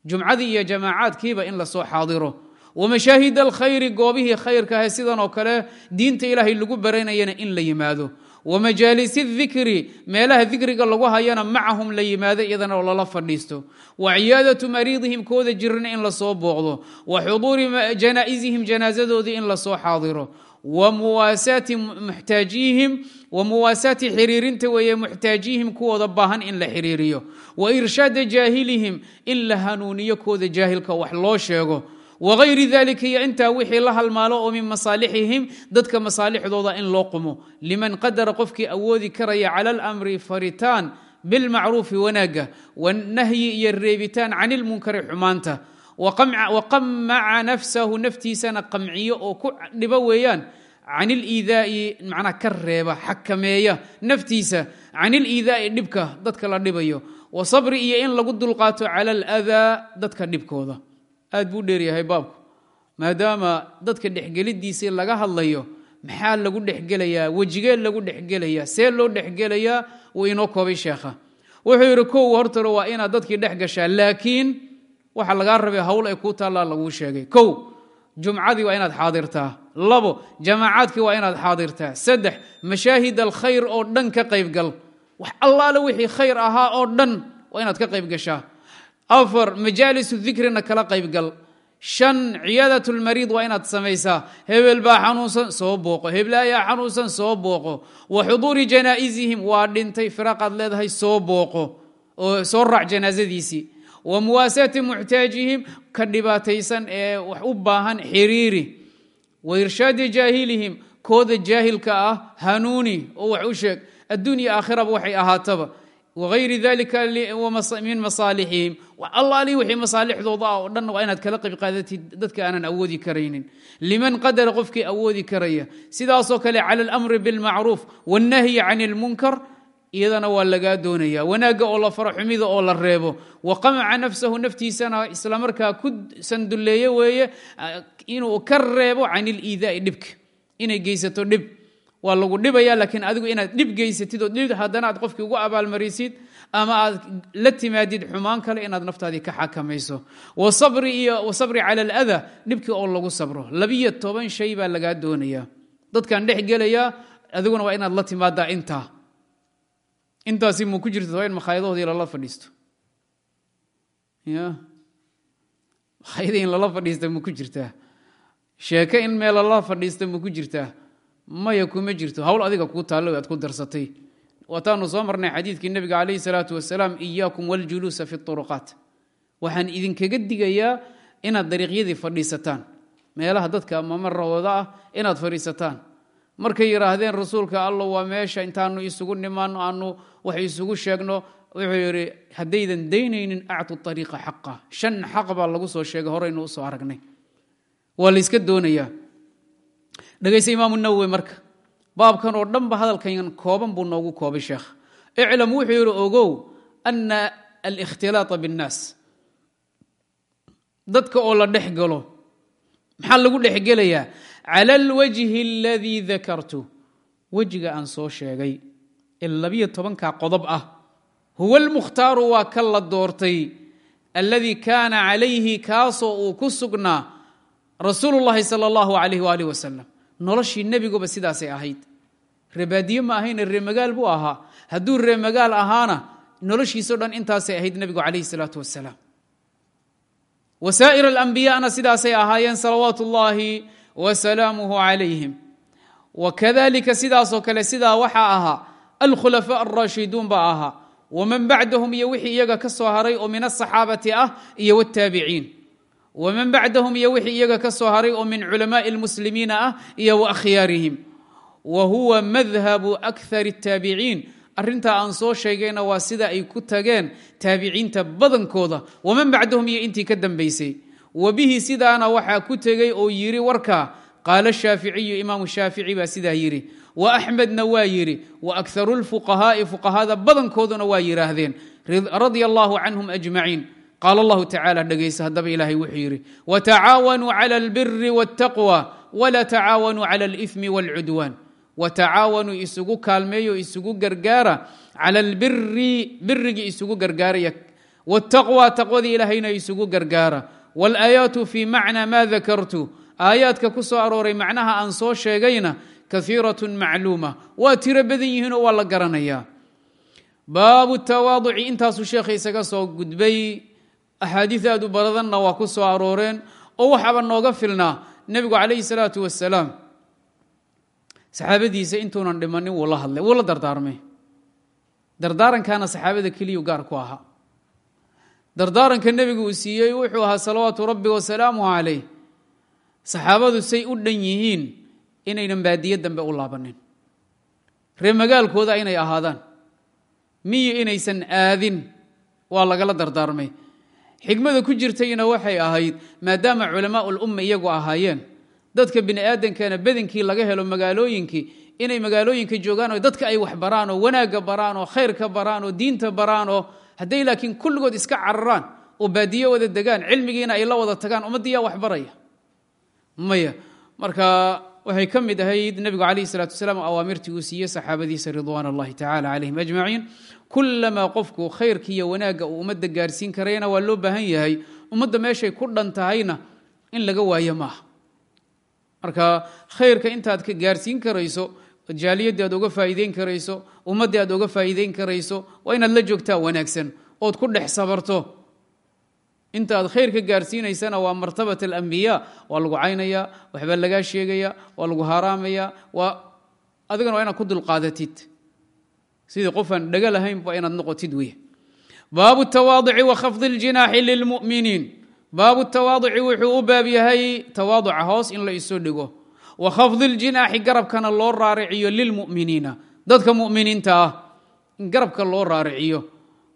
jumcadii iyo jamaacaadkiiba in la soo xaadiro wamashaahid alkhayri goobihii khayrkaah sidan oo kale diinta ilaahay lagu baranayana in la yimaado wamajaalisi dikri meelaha dikriga lagu hayana macahum la yimaado iyadana oo lala fadhiisto wa ciyaadatu mariidihim kooda jirana in la soo booqdo wa xuduuri janaa'isihim janaasadoodii in la soo xaadiro wa muwaasaati muxtaajihim wa muwaasaati xiriirinta weeye muxtaajihim kuwooda baahan in la xiriiriyo wa irshaada jaahilihim in la hanuuniyo kooda jaahilka wax loo sheego wغayri dalika iyo intaa wixii la halmaalo oo min masaalixihim dadka masaalixdooda in loo qumo. Liman qadara qofkii awoodi karaya cala اlamri faritaan bilmacruufi wanaagga wanahyi iyo reebitaan can ilmunkari xumaanta. Waqamaca nafsahu naftiisana qamciyo oo ku dhibo weeyaan. Can iliidaa'i macnaa ka reeba xakameeya naftiisa. Can iliidaa'i dhibka dadka la dhibayo. Wa sabri iyo in lagu dulqaato cala aladaa dadka dhibkooda aad buu dheeryahay baabku. Maadaama dadka dhexgelidiisii laga hadlayo maxaa lagu dhexgelayaa wejigee lagu dhexgelayaa see loo dhexgelayaa wuu inoo koobay sheekha. Wuxuu yidhi kow hortaro waa inaad dadkii dhex gashaa laakiin waxa lagaa rabay hawl ay kuu taallaa laguu sheegay. Kow jumcadii waa inaad xaadirtaa. Labo jamaacaadkii waa inaad xaadirtaa. Saddex mashaahid alkhayr oo dhan ka qaybgal. Wax allaale wixii khayr ahaa oo dhan waa inaad ka qayb gashaa afar majaalisu dikrina kala qaybgal shan ciyaadat lmariid waa inaad samaysaa hebel baa xanuunsan soo booqo heblaayaa xanuunsan soo booqo wa xuduuri janaa'isihim waa dhintay firaqaad leedahay soo booqo oo soo raac janaasadiisii wa muwaasaati muxtaajihim ka dhibaataysan ee wax u baahan xiriiri wa irshaadi jaahilihim kooda jaahilka ah hanuuni oo wax u sheeg adduunya aakhiraba waxay ahaataba wayri dalika min masaalixihim allaali wixii masaalixdooda ah oo dhanna waa inaad kala qayb qaadatid dadka aanan awoodi karaynin liman qadara qofkii awoodi karaya sidaasoo kale cala alamri bilmacruuf wannahyi can ilmunkar iyadana waa lagaa doonaya wanaagga oo la faro xumida oo la reebo wa qamaca nafsahu naftiisana islamarkaa ku sanduleeye weeye inuu ka reebo can waa lagu dhibaya laakiin adigu inaad dhib geysatid oo haddana aad qofkii ugu abaalmarisid ama aad la timaadid xumaan kale inaad naftaadii ka xakamayso. Wasabri cala alada dhibkii oo lagu sabro. Labiyo toban shay baa lagaa doonaya dadkan dhex gelaya adiguna waa inaad la timaadaa intaa intaasi mu ku jirta waa in makhaayadahoodii lala fadhiisto. Ya makhaayada in lala fadhiista ma ku jirtaa? Sheeke in meel lala fadhiista ma ku jirtaa maya kuma jirto. Hawl adiga kuu taallo aad ku darsatay. Waataanu soo marnay xadiidkii nebiga calayhi salaatu wasalaam iyaakum waljuluusa fi turuqaat. Waxaan idinkaga digayaa inaad dariiqyadii fadhiisataan. Meelaha dadka mamarahooda ah inaad fadhiisataan. Markay yidhaahdeen rasuulka allo waa meesha intaanu isugu nimaano aanu wax isugu sheegno. Wuxuu yidhi haddaydan daynaynin actu ariiqa xaqa. Shan xaq baa lagu soo sheegay horeynu u soo aragnay. Waa layska doonayaa dhegayse imaamu nawowi marka baabkan oo dhanba hadalkan kooban buu noogu koobay sheekh. Iclam wuxuu yidhi ogow ana alikhtilaaطa biاnnaas dadka oo la dhex galo maxaa lagu dhex gelayaa? Cala alwajhi aladii dakartu. Wejiga aan soo sheegay ee labiyo tobankaa qodob ah huwa almukhtaaru waa ka la doortay. Alladii kaana calayhi kaasoo uu ku sugnaa rasuulu llahi sala allahu alayh waalih wasalam noloshii nebiguba sidaasay ahayd. Reebaadiye ma ahayne reemagaal buu ahaa. Hadduu reemagaal ahaana noloshiisao dhan intaasay ahayd nebigu calayhi salaatu wasalaam wasaa'ir alambiyaana sidaasay ahaayeen salawaatu ullaahi wa salaamuhu calayhim. Wa kadalika sidaasoo kale sidaa waxaa ahaa alkhulafaa alraashiduun baa ahaa. Waman bacdahum iyo wixii iyaga ka soo haray oo min asaxaabati ah iyo wataabiciin waman bacdahum iyo wixii iyaga ka soo haray oo min culamaai اlmuslimiina ah iyo wa akhyaarihim wa huwa madhabu akthar الtaabiciin arrintaa aan soo sheegayna waa sida ay ku tageen taabiciinta badankooda waman bacdahum iyo intii ka dambaysay wa bihi sidaana waxaa ku tegey oo yidhi warkaa qaala shaaficiyu imaamu shaafici baa sidaa yidhi wa axmedna waa yidhi wa akharu lfuqahaa'i fuqahada badankooduna waa yidhaahdeen radia allahu canhum ajmaciin qaal allahu tacala dhegaysa haddaba ilaahay wuxuu yidhi watacaawanuu cala albiri wاltaqwa wla tacaawanuu cala alimi wاlcudwaan watacaawanuu isugu kaalmeeyo isugu gargaara cala albiri birigii isugu gargaaraya wاtaqwa taqwadii ilaahayna isugu gargaara wاlaayaatu fi macna ma dakartu aayaadka ku soo arooray macnaha aan soo sheegayna kaiiraة macluuma waa tiro badan yihiinoo waa la garanayaa baabu tawaaduci intaasuu sheekha isaga soo gudbay axaadiid aad u baradanna waa ku soo arooreen oo waxaaba nooga filnaa nebigu calayhi salaatu wasalaam saxaabadiisa intuunan dhimanin wuu la hadlay wuu la dardaarmay. Dardaarankaana saxaabada keliyu gaar ku ahaa. Dardaaranka nebigu uu siiyey wuxuu ahaa salawaatu rabbi wasalaamuhu calayh. Say u dhan yihiin inaynan baadiye dambe u inay ahaadaan. Miyi inaysan aadin waa lagala dardaarmay xikmada ku jirtayna waxay ahayd maadaama culamaa ulumma iyagu ahaayeen dadka bini aadankana badankii laga helo magaalooyinkii inay magaalooyinka joogaan oo dadka ay wax baraan oo wanaagga baraan oo khayrka baraan oo diinta baraan oo hadday laakiin kulligood iska cararaan oo baadiyo wada degaan cilmigiina ay la wada tagaan ummaddiyaa wax baraya. Maya marka waxay ka mid ahayd nebigu calayh salatu wasalaam awaamirtii uu siiyey saxaabadiisa ridwaan allahi tacala calayhim ajmaciin kulamaa qofku khayrka iyo wanaagga uu ummadda gaarsiin karayna waa loo baahan yahay. Ummadda meeshay ku dhan tahayna in laga waayo maaha. Marka khayrka intaad ka gaarsiin karayso jaaliyadii aad uga faa'iideyn karayso ummaddii aad uga faa'iideyn karayso waa inaad la joogtaa wanaagsan ood ku dhex sabarto. Inta aad gaarsiinaysana waa martabat alambiya waa lagu caynaya waxbaa lagaa sheegaya waa lagu haaraamaya waa adigana waa inaad ku dulqaadatid sidii qofaan dhaga lahaynba inaad noqotid wey baabu tawaaduci wa khafdi lilmuminiin. Baabu tawaaduci wuxuu u baab yahay tawaaduca hoos in la isu dhigo. Wa khafdi اljinaaxi garabkana loo raariciyo lilmuminiina. Dadka muminiinta ah in garabka loo raariciyo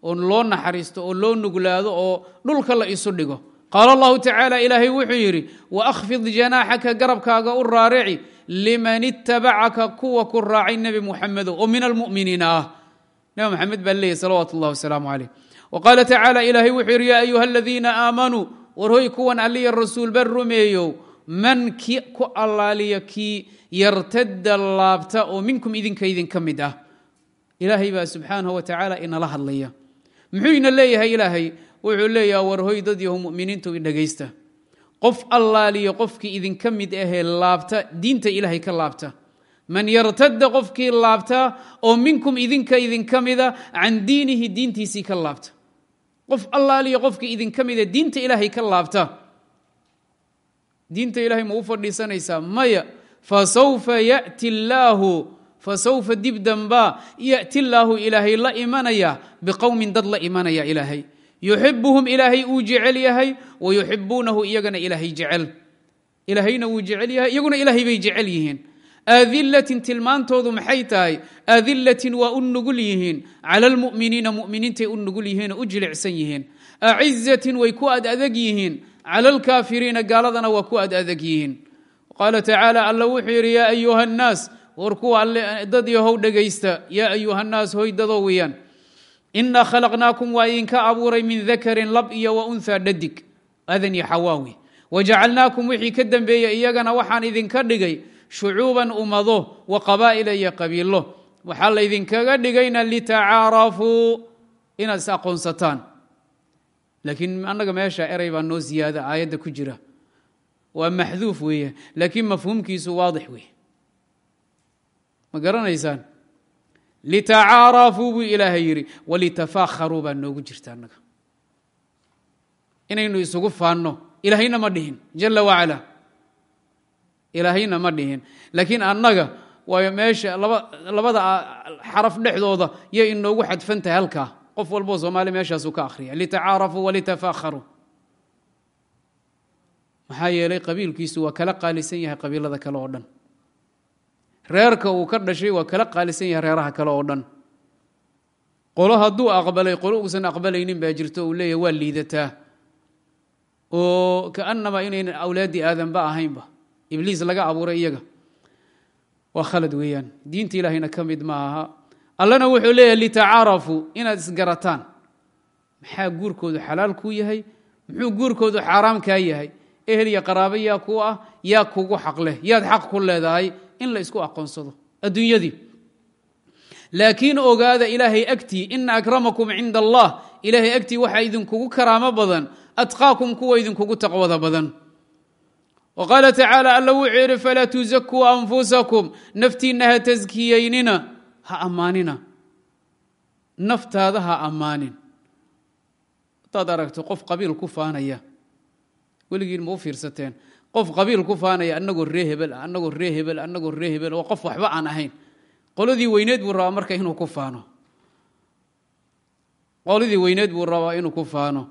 oo loo naxariisto oo loo nuglaado oo dhulka la isu dhigo. Qaala allahu tacaala ilaahay wuxuu yidhi wakhfid janaaxaka garabkaaga u raarici liman itabacaka kuwa ku raacay nebi muxamedo oo min almuminiina ah nebi moxamed baa leeyahy salawaatu اllah wasalaamu calayh wa qaala tacaala ilaahay wuxuu yidhi yaa ayuha aladiina aamanuu war hoy kuwan alliya rasuulba rumeeyow man ki ku allaaliya kii yartada laabta oo minkum idinka idinka mid ah. Ilaahay baa subxaanahu wa tacaala inala hadlaya. Muxuu ina leeyahay ilaahay? Wuxuu leeyaha war hoy dad yahu muminiintu idhegaysta qof allaaliyo qofkii idinka mid ahee laabta diinta ilaahay ka laabta. Man yartada qofkii laabta oo minkum idinka idinka mida can diinihi diintiisii ka laabta. Qof allaaliyo qofkii idinka mida diinta ilaahay ka laabta. Diinta ilahay ma u fadhiisanaysaa? Maya. Fasawfa yati llaahu fasawfa dib dambaa yati llaahu ilaahay la imanaya biqowmin dad la imanaya ilaahay yuxibuhum ilaahay uu jecel yahay wa yuxibuunahu iyagana ilaahay jecel. Ilaahayna wuu jecel yahay iyaguna ilaahay bay jecel yihiin. Aadilatin tilmaantoodu maxay tahay? Aadilatin waa u nugul yihiin. Cala almuminiina muminiintay u nugul yihiin oo u jilicsan yihiin. Acizatin way ku ad adag yihiin. Cala alkaafiriina gaaladana waa ku ad adag yihiin. Qaala tacaala alla wuxuu yidhi yaa ayuha annaas war kuwa dad yahow dhegaysta yaa ayuha nnaas hoydadoo weeyaan inaa khalaqnaakum waa idinka abuuray min dakarin lab iyo wa unha dhadig. Adan iyo xawaawi wajacalnaakum wixii ka dembeeyey iyagana waxaan idinka dhigay shucuuban ummado wa qabaa'ila iyo qabiilo waxaa laydinkaga dhigayna litacaarafuu inaad is aqoonsataan. Laakiin annaga meesha erey baa noo ziyaada aayadda ku jira. Waa maxduuf weeye laakiin mafhuumkiisu waadix weeye. Ma garanaysaan litacaarafuu buu ilaahay yidhi walitafakharuu baa noogu jirta annaga. Inaynu isugu faanno ilaahayna ma dhihin jala wacala ilaahayna ma dhihin. Laakiin annaga waayo meesha labada xaraf dhexdooda yay inoogu xadfan halkaa. Qof walboo soomaali meeshaasuu ka akhriya litacaarafuu walitafakharuu maxaa yeelay qabiilkiisu waa kala qaalisan yahay qabiilada kale oo dhan reerka uu ka dhashay waa kala qaalisan yahay reeraha kale oo dhan. Qolo hadduu aqbalay qolo uusan aqbalaynin baa jirto uu leeyahy waa liidataa oo kaanama inaynan awlaaddii aadanba ahaynba ibliis laga abuuray iyaga. Waa khalad weeyaan. Diinta ilaahayna ka mid ma aha allana wuxuu leeyahay litacaarafuu inaad isgarataan. Maxaa guurkoodu xalaal kuu yahay? Muxuu guurkoodu xaaraam kaa yahay? Ehel iyo qaraabo yaa ku ah yaa kugu xaq leh yaad xaq ku leedahay in la isku aqoonsado adduunyadii. Laakiin ogaada ilaahay agtii ina akramakum cinda allah ilaahay agtii waxaa idinkugu karaamo badan atqaakum kuwa idinkugu taqwada badan. Wa qaala tacaala alla wuxuu yidhi falaa tusakuu anfusakum naftiinna ha taskiyeynina ha ammaanina. Naftaada ha ammaanin. Haddaad aragto qof qabiil ku faanaya weligiin ma u fiirsateen qof qabiil ku faanaya anagoo ree hebel anagoo ree hebel anagoo ree hebel waa qof waxba aan ahayn. Qoladii weyneed buu rabaa marka inuu ku faano. Qoladii weyneed buu rabaa inuu ku faano.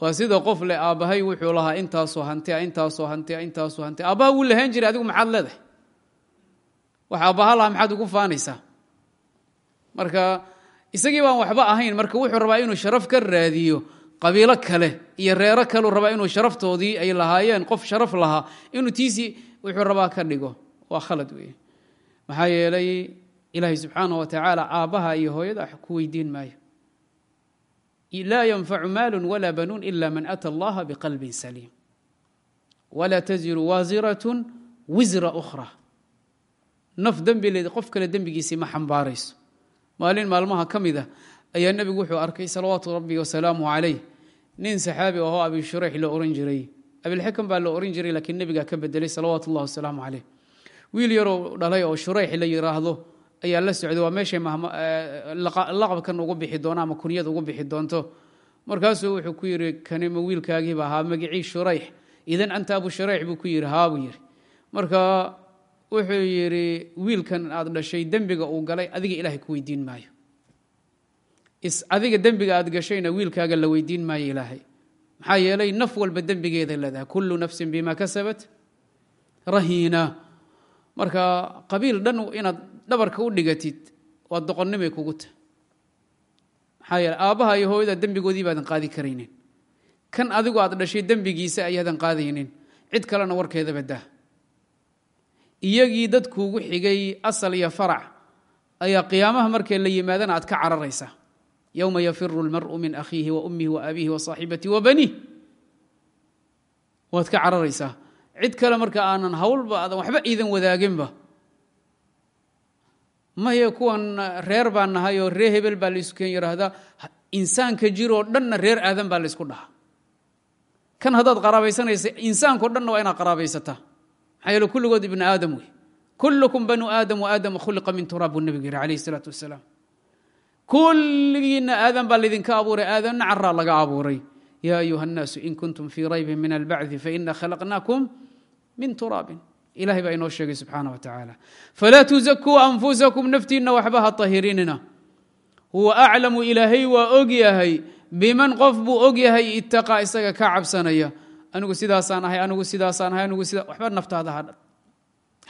Waa sida qof leh aabbahay wuxuu lahaa intaasoo hantia intaasoo hantia intaasoo hantia aabbaha wuu lahaan jiray adigu maxaad leedahay? Wax aabbaha lahaa maxaad ugu faanaysaa? Marka isagii baan waxba ahayn marka wuxuu rabaa inuu sharaf ka raadiyo qabiilo kale iyo reero kaleu rabaa inuu sharaftoodii ay lahaayeen qof sharaf lahaa inuu tiisii wuxuu rabaa ka dhigo. Waa khalad weeye. Maxaa yeelay ilaahay subxaanah wa tacaala aabbaha iyo hooyada ku weydiin maayo. Laa yanfacu maalu walaa banuun ila man ata allaha biqalbin saliim. Walaa taziru waasiratun wisra ukhra. Naf dembi leed qof kale dembigiisii ma xambaarayso. Maalin maalmaha ka mid ah ayaa nebigu wuxuu arkay salawaatu rabbi wasalaamu calayh nin saxaabi ahoo abi shurayx la ohan jiray. Abilxikam baa la ohan jiray laakiin nebigaa ka bedelay salawaatu ullahi wasalaamu caleyh wiil yaroo dhalay oo shurayx la yiraahdo ayaa la socday waa meeshay laqabkan ugu bixi doono ama kunyad ugu bixi doonto? Markaasuu wuxuu ku yidhi kanima wiilkaagiiba ahaa magicii shurayx idan anta abu shurayx buu ku yidhi haa buu yidhi marka wuxuu yidhi wiilkan aad dhashay dembiga uu galay adiga ilaahay ku weydiin maayo adiga dembiga aad gashayna wiilkaaga la weydiin maayo ilaahay. Maxaa yeelay naf walba dembigeeda leedahay kullu nafsin bima kasabat rahiina. Marka qabiil dhan inaad dhabarka u dhigatid waa doqonnimay kugu ta maxaa yeele aabbaha iyo hooyada dembigoodii baadan qaadi karaynin. Kan adigu aad dhashay dembigiisa ayaadan qaadaynin. Cid kalena warkeeda badaa iyagii dadkuugu xigay asal iyo farac ayaa qiyaamaha markay la yimaadana aad ka cararaysaa yowma yafiru lmaru min akhiihi wa ummihi wa abiihi wa saaxibatii wa baniih waad ka cararaysaa cid kale marka aanan hawlba aadan waxba iidan wadaaginba maye kuwan reer baan nahay oo reer hebel baa la isku ken yidhaahdaa insaanka jiroo dhanna reer aadan baa laysku dhahaa kan haddaad qaraabaysanaysa insaanko dhanna waa inaad qaraabaysataa maxaa yeele kulligood ibni aadam wey kullukum banu aadam wa aadama khuliqa min turaab buu nebigu yidhi alayh isalaatu wasalaam kulligiinna aadan baa laydinka abuuray aadanna caraa laga abuuray ya ayuha الnaasu in kuntum fii raybin min albacdi faina khalaqnakum min turaabin ilahay baa inoo sheegay subxaana wa tacaala falaa tuzakuu anfusakum naftiinna waxba ha tahirinina huwa aclamu ilaahay waa og yahay biman qof buu og yahay itaqaa isaga ka cabsanaya anigu sidaasaan ahay anigu sidaasaan ahay anigu sida waxba naftaada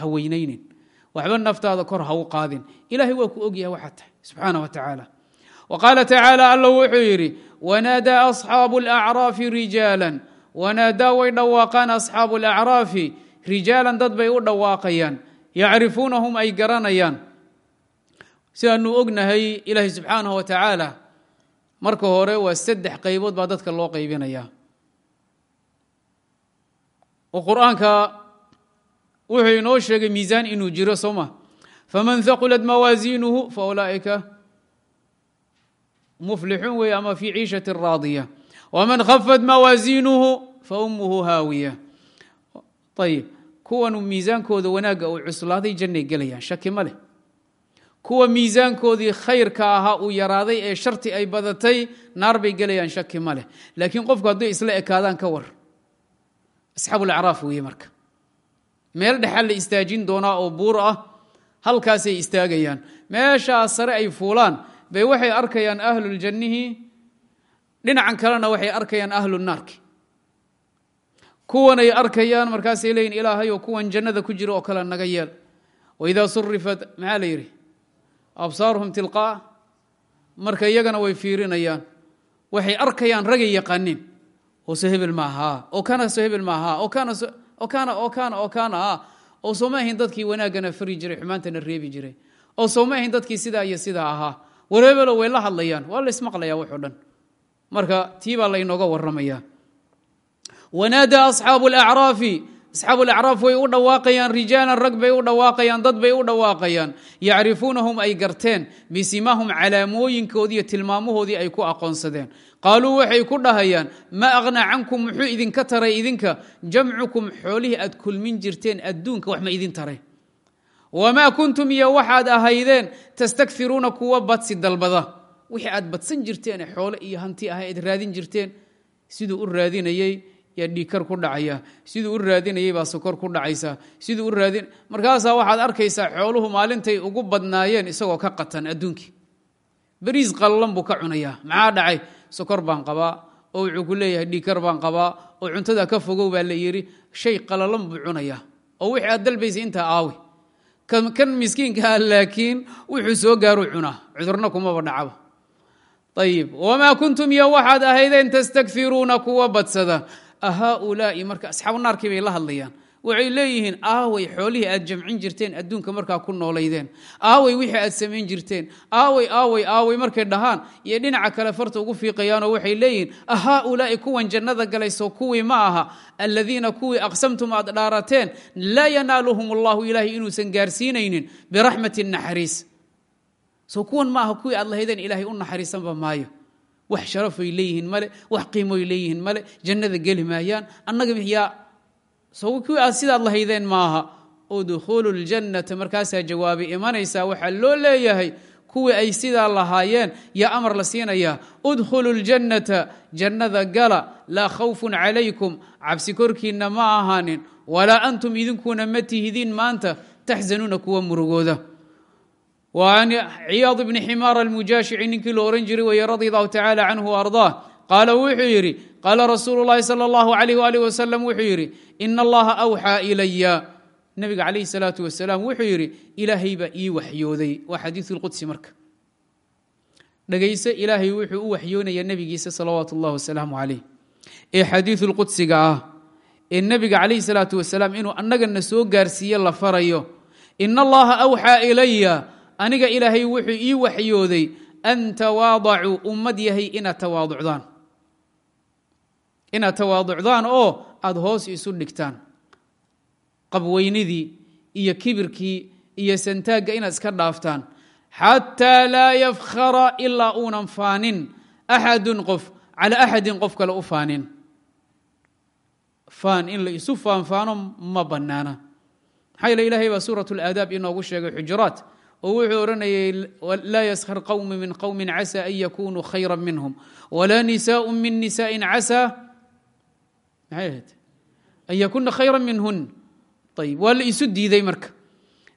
ha weynaynin waxba naftaada kor ha u qaadin. Ilahay waa ku og yahay waxaad tahay subxaana wa tacaala. Wa tacaala alla wuxuu yidhi wanaadaa asxaabu alacraafi rijaalan. Wanaadaa way dhawaaqaan asxaabu alacraafi. Rijaalan dad bay u dhawaaqayaan yacrifuunahum ay garanayaan. Sidaanu ognahay ilaahay subxaanahu wa tacaala marka hore waa saddex qaybood baa dadka loo qaybinaya oo qur'aanka wuxuu inoo sheegay miisaan inuu jiro soo ma? Faman haqulat mawaasiinuhu fa ulaa'ika muflixuun weeye ama fii ciishati raadiya. Waman khafat mawaasiinuhu fa ummuhu haawiya. Ayib kuwan miisaankooda wanaagga uu cuslaaday jannay gelayaan shaki ma leh. Kuwa miisaankoodii khayrka ahaa uu yaraaday ee sharti ay badatay naar bay gelayaan shaki ma leh. Laakiin qofku hadday isla ekaadaan ka war asxaabulacraaf weeye marka meel dhexal la istaajin doonaa oo buur ah halkaasay istaagayaan. Meeshaas sare ay fuulaan bay waxay arkayaan ahluljannihii dhinacan kalena waxay arkayaan ahlunaarki kuwanay arkayaan markaasay leeyihiin ilaahay oo kuwan jannada ku jira oo kale naga yeel. Waidaa surifat maxaa la yidhi? Absaaruhum tilqaa. Marka iyagana way fiirinayaan. Waxay arkayaan ragay yaqaanin oo so hebel maaha oo kana so hebel maaha oo kana oo ah. Oo sooma ahayn dadkii wanaaggana fari jiray xumaantana reebi jiray. Oo sooma ahayn dadkii sidaa iyo sidaa ahaa. War hebelo way la hadlayaan. Waa la ismaqlayaa wuxuu dhan. Marka tii baa laynooga warramaya wanaadaa asxaabu alacraafi asxaabu alacraaf way u dhawaaqayaan rijaalan rag bay u dhawaaqayaan dad bay u dhawaaqayaan. Yacrifuunahum ay garteen bisimahum calaamooyinkoodii iyo tilmaamahoodii ay ku aqoonsadeen. Qaaluu waxay ku dhahayaan ma aqnaa cankum muxuu idinka taray idinka? Jamcukum xoolihii aad kulmin jirteen adduunka wax ma idin taray. Wamaa kuntum iyo waxaad ahaydeen tastakfiruuna kuwa badsi dalbada. Wixii aad badsan jirteen xoole iyo hanti aha ad raadin jirteen siduu u raadinayey yaa dhiikar ku dhacaya siduu u raadinayey baa sokor ku dhacaysa siduu u raadin markaasaa waxaad arkaysaa xooluhu maalintay ugu badnaayeen isagoo ka qatan adduunkii beriis qallalan buu ka cunayaa maxaa dhacay? Sokor baan qabaa oo wuxuu ku leeyahay dhiikar baan qabaa oo cuntada ka fogow baa la yidhi shay qalalan buu cunayaa oo wixii aad dalbaysay intaa aawi. Kan miskiinkaa laakiin wuxuu soo gaaruu cunaa cudurna kumaba dhacaba. Ayib wamaa kuntum iyo waxaad ahaydeen tastakfiruuna kuwa badsada ahaaulaa'i marka asxaabu naarkii bay la hadlayaan. Waxay leeyihiin aaway xoolihii aad jamcin jirteen adduunka markaa ku noolaydeen. Aaway wixii aad samayn jirteen. Aaway aaway aaway markay dhahaan iyo dhinaca kale farta ugu fiiqayaanoo waxay leeyihiin ahaaulaa'i kuwan jannada galayso kuwii ma aha. Aladiina kuwii aqsamtum aad dhaarateen laa yanaaluhum allahu ilaahay inuusan gaarsiinaynin biraxmatin naxariis. So kuwan ma aha kuwii aad lahaydeen ilaahay u naxariisanba maayo wax sharafay leeyihiin male wax qiimoy leeyihiin male jannada geli maayaan annaga yaa kuwii aad sidaad lahaydeen maaha udkhulu ljannata markaasaa jawaabi imanaysaa waxaa loo leeyahay kuwii ay sidaa lahaayeen yaa amar la siinayaa udkhulu ljannata jannada gala laa khawfun calaykum cabsi korkiinna ma ahaanin walaa antum idinkuna ma tihidiin maanta taxzanuuna kuwa murugooda an ciyaad ibni ximaar almujashici ninkii la oran jiray wey radi alahu tacala canhu ardaa qaala wuxuu yidhi qaala rasuulu lahi sal اllahu alayh ali wasalam wuxuu yidhi ina allaha awxaa ilaya nebiga calayh salaau wasalaam wuxuu yidhi ilaahay baa ii waxyooday waa xadiiu qudsi marka dhegayse ilaahay wuxuu u waxyoonaya nebigiisa salawaat اllah wasalaamu alayh ee xadiiu qudsiga ah ee nebiga calayh salaau wasalaam inuu annagana soo gaarsiiye la farayo in allaha awxaa ilaya aniga ilaahay wuxuu ii waxyooday an tawaadacuu ummad yahay inaad tawaaducdaan. Oo aada hoos isu dhigtaan. Qabweynidii iyo kibirkii iyo santaagga inaad iska dhaaftaan. Xataa laa yafkhara ilaa uunan faanin. Axadun qof cala axadin qof kale u faanin. Faan in la isu faanfaano ma bannaana. Maxaa yeele ilahay baa suurat اlaadaab inoogu sheegay xujuraat oo wuxuu odhanayay laa yaskhar qowmi min qowmin casa an yakunuu khayra minhum. Wlaa nisaau min nisaain casa. Maxay ahayd? An yakuna khayra minhun. Ayb waa la isu diiday marka.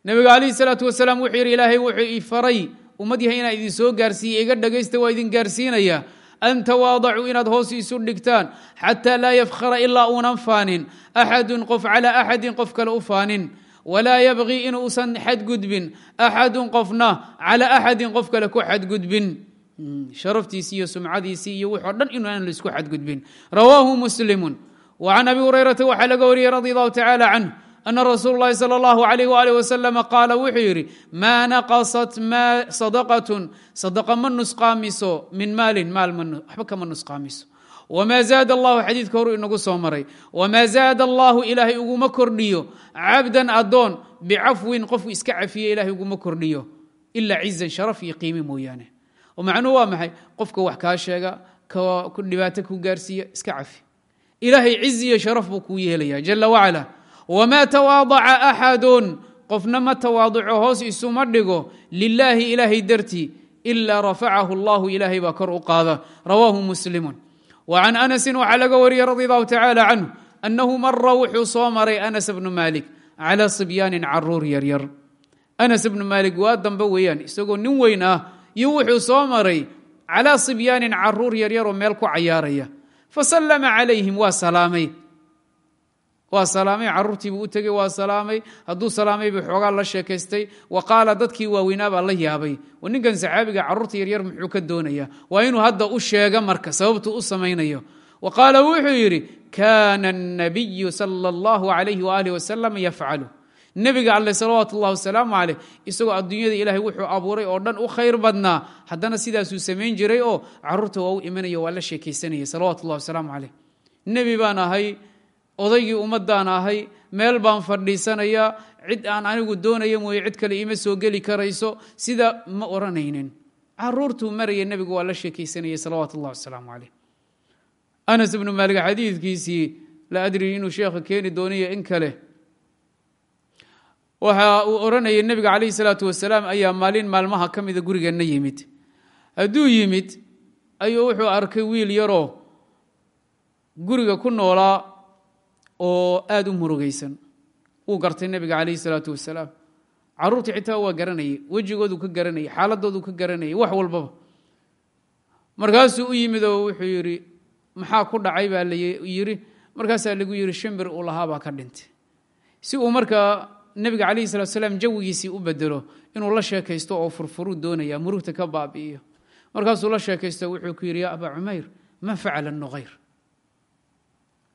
Nabiga calayhi salaatu wasalaam wuxuu yidhi ilaahay wuxuu i faray ummad yahay idin soo gaarsiiye iga dhagaysta waa idin gaarsiinayaa an tawaadacuu inaad hoos isu dhigtaan xataa laa yafkhara ilaa uunan faanin. Axadun qof calaa axadin qof kale u faanin walaa yabqii inuusan xadgudbin axadun qofna cala axadin qof kale ku xadgudbin sharaftiisii iyo sumcadiisii iyo wuxoo dhan inaan laisku xadgudbin rawaahu muslimu wa can abi hurayrata waxaa laga wariyey radi allahu tacaala canh ana rasuul اllahi salى اllahu alayh walih wasalama qaala wuxuu yidhi maa naqasat ma sadaqatun sadaqa ma nusqaamiso min maalin maal waxba kama nusqaamiso wma zaad allahu xadiidka horu inagu soo maray. Wmaa zaada allahu ilaahay uguma kordhiyo cabdan adoon bicafwin qofku iska cafiye ilahay uguma kordhiyo ila cizan sharaf iyo qiimi mooyaane. Oo macnuhu waa maxay? Qofka wax kaa sheega dhibaato ku gaarsiiya iska cafi. Ilaahay cizi iyo sharaf buu kuu yeelaya jala wacala wmaa tawaadaca axadun qofna ma tawaaduco hoos isuma dhigo lilaahi ilaahay dartii ila rafacahu allahu ilaahay baa kor وعن أنس waxaa laga wariyey رضي الله تعالى عنه أنhu mara wuxuu soo maray أنس بن مالك calى صبyاani caruur yaryar أنس بن mالك waa dambe weeyaan isagoo nin weyn ah iyo wuxuu soo maray calى صبyاani caruur yaryaroo meel ku cayaaraya faslma عalayhim waa salaamay waa salaamay caruurtiibuu u tegey waa salaamay hadduu salaamay buu xoogaa la sheekaystay wa qaala dadkii waaweynaa baa la yaabay ninkan saxaabiga caruurta yaryar muxuu ka doonaya waa inuu hadda u sheega marka sababtuu u samaynayo wa qaala wuxuu yidhi kaana الnabiyu salى اllahu alayh waalih wasalam yafcalu nebiga alle salawaatu اllah wasalaamu caleyh isagoo adduunyada ilaahay wuxuu abuuray oo dhan u khayr badnaa haddana sidaasuu samayn jiray oo caruurta waa u imanaya waa la sheekaysanaya salawatu اllah wasalaamu caleyh nebi baan ahay odaygii ummaddaan ahay meel baan fadhiisanayaa cid aan anigu doonaya mooye cid kale iima soo geli karayso sida ma odhanaynin caruurtuu maraya nebigu waa la sheekaysanayay salawaatu اllah wasalaamu caleyh anas ibnu maalik xadiidkiisii la adri inuu sheekha keeni dooniyo in kale. Waxa uu odhanayay nebiga calayh salaatu wasalaam ayaa maalin maalmaha ka mida gurigeenna yimid. Hadduu yimid ayuu wuxuu arkay wiil yaroo guriga ku noolaa oo aada u murugaysan. Wuu gartay nebiga calayh salaatu wasalaam. Caruurtii xitaa waa garanayay wejigoodu ka garanayay xaaladoodu ka garanayay wax walbaba. Markaasuu u yimid oo wuxuu yidhi maxaa ku dhacay? baa la yidhi. Markaasaa lagu yidhi shimbir uu lahaabaa ka dhintay. Si uu markaa nebiga calayhi salatu salaam jawigiisii u bedelo inuu la sheekaysto oo furfuruu doonaya murugta ka baabi'iyo. Markaasuu la sheekaysta wuxuu ku yidhi yaa abaa cumayr ma facala nuqayr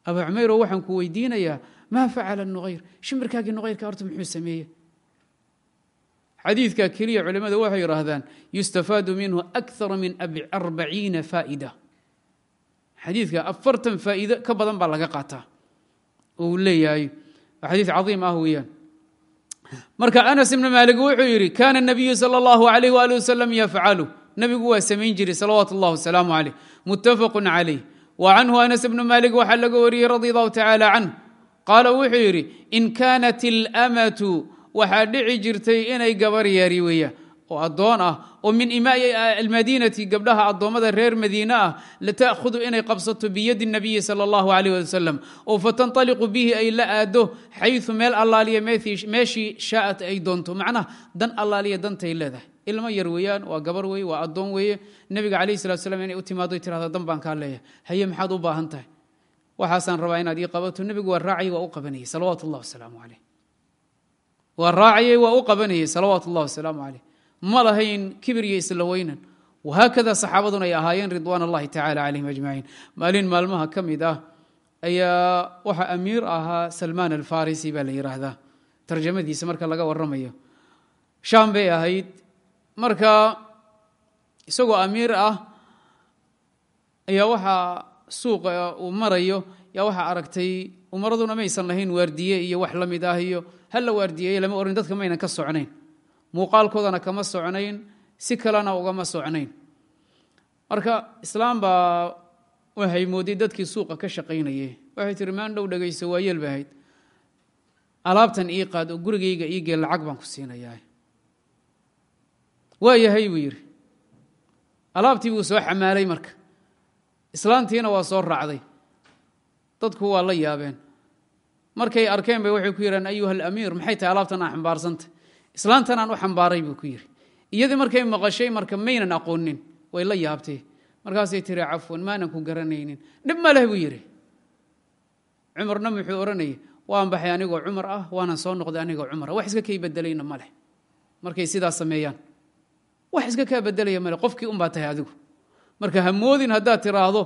abaa cumayro waxaan ku weydiinayaa maa facala nuqayr shimbirkaagii nuqayrka horta muxuu sameeye xadiidka keliya culimmada waxay yidhaahdaan yustafaadu minhu akthar min arbaciina faa'ida xadiidka afartan faa'iido ka badan baa laga qaataa. Oo uu leeyahay xadiid cadiim ah weeyaan. Marka anas ibnu maalik wuxuu yidhi kana nabiyu sala allahu alayh waali wasalam yafcalu nabigu waa samayn jiray salawaatu اllah wasalaamu calayh muttafaqu calayh wa canhu anas ibnu maalik waxaa laga wariyey radi allahu tacaala canh qaala wuxuu yidhi in kaanat ilamatu waxaa dhici jirtay inay gabar yari weeyaan oo addoon ah oo min imaai almadiinati gabdhaha addoommada reer madiine ah lata'khudu inay qabsato biyadi nabiyi sala allahu alayh wasalam oo fatantaliqu bihi ay la aado xayu meel allaaliya meeshii shaa'at ay doonto macnaha dan allaaliya dantay leedahay ilmo yar weeyaan waa gabar weeye waa addoon weeye. Nebiga calayh salatu slam inay u timaado tirahda dan baan kaa leeyahay. Haye maxaad u baahan tahay? Waxaasaan rabaa inaad ii qabato. Nebigu waa raacayay waa u qabanayay salawaatu ullah wasalaamu caleyh waa raacayay waa u qabanayay salawaatu ullah wasalaamu caleyh ma lahayn kibir iyo isla weynan. Wahaakada saxaabaduna ay ahaayeen ridwaan allahi tacala calayhim ajmaciin. Maalin maalmaha ka mid ah ayaa waxaa amiir ahaa salmaan alfarisi baa la yidhaahdaa tarjamadiisa marka laga waramayo shaam bay ahayd marka isagoo amiir ah ayaa waxaa suuqa uu marayo yaa waxaa aragtay umaraduna maysan lahayn waardiye iyo wax la mid ah iyo hala waardiyeeye lama orin dadka maynan ka socnayn. Muuqaalkoodana kama socnayn si kalena ugama socnayn. Marka islaam baa waxay mooday dadkii suuqa ka shaqaynayay waxay tihi maan dhow dhegayso waa yeel bay ahayd alaabtan ii qaad oo gurigayga ii geel lacag baan ku siinayaa waa yahay buu yidhi. Alaabtii buu soo xamaalay marka. Islaantiina waa soo raacday. Dadku waa la yaabeen. Markay arkeen bay waxay ku yidhahan ayuha alamiir maxay tahay alaabtan aa xambaarsantay islaantan aan u xambaaray buu ku yidhi. Iyadii markay maqashay marka maynan aqoonin way la yaabtay markaasay tiri cafwan maanan ku garanaynin. Dhib ma leh buu yidhi. Cumarna muxuu odhanayay waan baxay anigoo cumar ah waanan soo noqday anigoo cumar wax iska kay bedelayna ma leh. Markay sidaas sameeyaan wax iska kaa bedelaya male qofkii unbaa tahay adigu. Marka hamoodin haddaad tiraahdo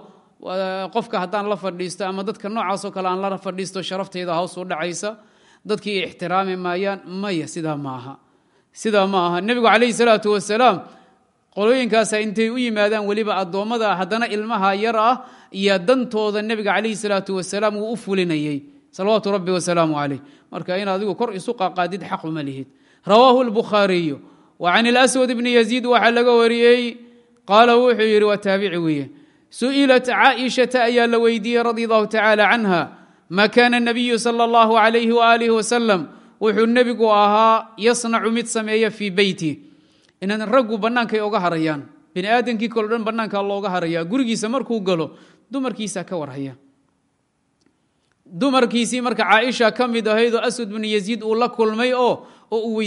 qofka haddaan la fadhiisto ama dadka noocaasoo kale aan la fadhiisto sharaftayda hoos u dhacaysa dadkii ixtiraami maayaan maya sidaa ma aha. Sidaa ma aha. Nebigu salaatu wasalaam qolooyinkaasa intay u yimaadaan weliba addoommada haddana ilmaha yar ah iyo dantooda nebiga calayhi salaatu wasalaam wuu u fulinayey salawaatu rabbi wasalaamu calayh. Marka in adigu kor isu qaqaadid xaquma lihid. Rawaahu lbukhaariyu can ilaswad bni yaziid waxaa laga wariyey. Qaala wuxuu yidhi waa taabici weeye. Su'ilat caaishata ayaa la weydiiyey radi allahu tacaala canha ma kaana nabiyu sala allahu alayhi waaalih wasalam wuxuu nebigu ahaa yasnacu mid sameeya fii beyti inan raggu bannaankay oga harayaan. Bini aadamkii kalo dhan bannaankaa looga harayaa. Gurigiisa markuu galo dumarkiisaa ka warhaya. Dumarkiisii marka caaisha ka mid ahaydoo aswad bnu yaziid uu la kulmay oo oo uu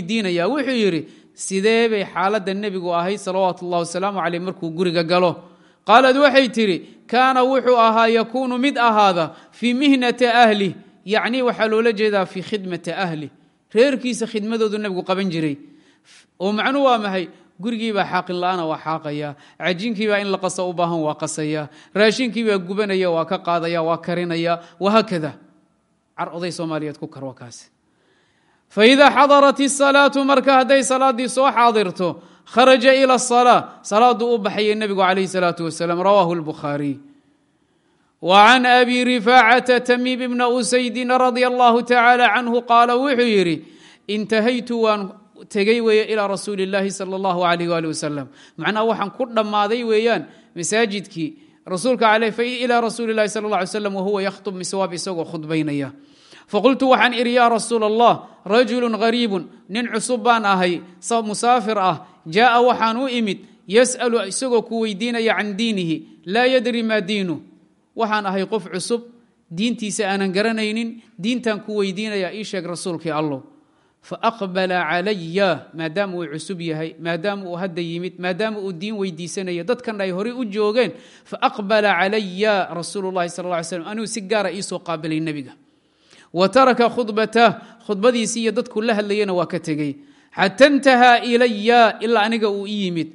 sidee bay xaaladda nebigu ahayd salawaatu ullahi wasalaamu caleyh markuu guriga galo. Qaalad waxay tidhi kaana wuxuu ahaa yakuunu mid ahaada fii mihnati ahlih yacnii waxaa loola jeedaa fii khidmati ahlih reerkiisa khidmadoodu nebigu qaban jiray. Oo macnu waa maxay? Gurigiibaa xaaqin la'aana waa xaaqaya. Cajiinkiibaa in la qaso u baahan waa qasaya. Raashinkiibaa gubanaya waa ka qaadaya waa karinaya wahaakada car oday soomaaliyeed ku kar waa kaasi faidaa xadarat isalaatu marka hadday salaaddii soo xaadirto kharaja ila asalaa salaaduu u baxayay nebigu calayhi salaatu wasalaam rawaahu lbukhaariy wa can abi rifaacata tamiim bna usaydin radia allahu tacaala canhu qaala wuxuu yidhi intahaytu waan tegey weeye ilaa rasuuli illaahi sala allahu alayh waali wasalam macnaha waxaan ku dhammaaday weeyaan masaajidkii rasuulka ilaa rasuuli llahi sala alla alay slam wahuwa yakhtub miswaab isagoo khudbaynaya faqultu waxaan idhi yaa rasuul allah rajulun gariibun nin cusub baan ahay musaafir ah jaaa waxaan u imid yas'alu isagoo ku weydiinaya can diinihi laa yadri maa diinu waxaan ahay qof cusub diintiisa aanan garanaynin diintaan ku weydiinaya ii sheeg rasuulkii allow faaqbala calaya maadaama uu cusub yahay maadaama uu hadda yimid maadaama uu diin weydiisanaya dadkan ay horey u joogeen faaqbala calaya rasuulu llahi sal ly slm anuu si gaara iisoo qaabilay nebiga wa taraka khudbatah khudbadiisii iyo dadku la hadlayana waa ka tegey. Xata intahaa ilaya ilaa aniga uu i yimid.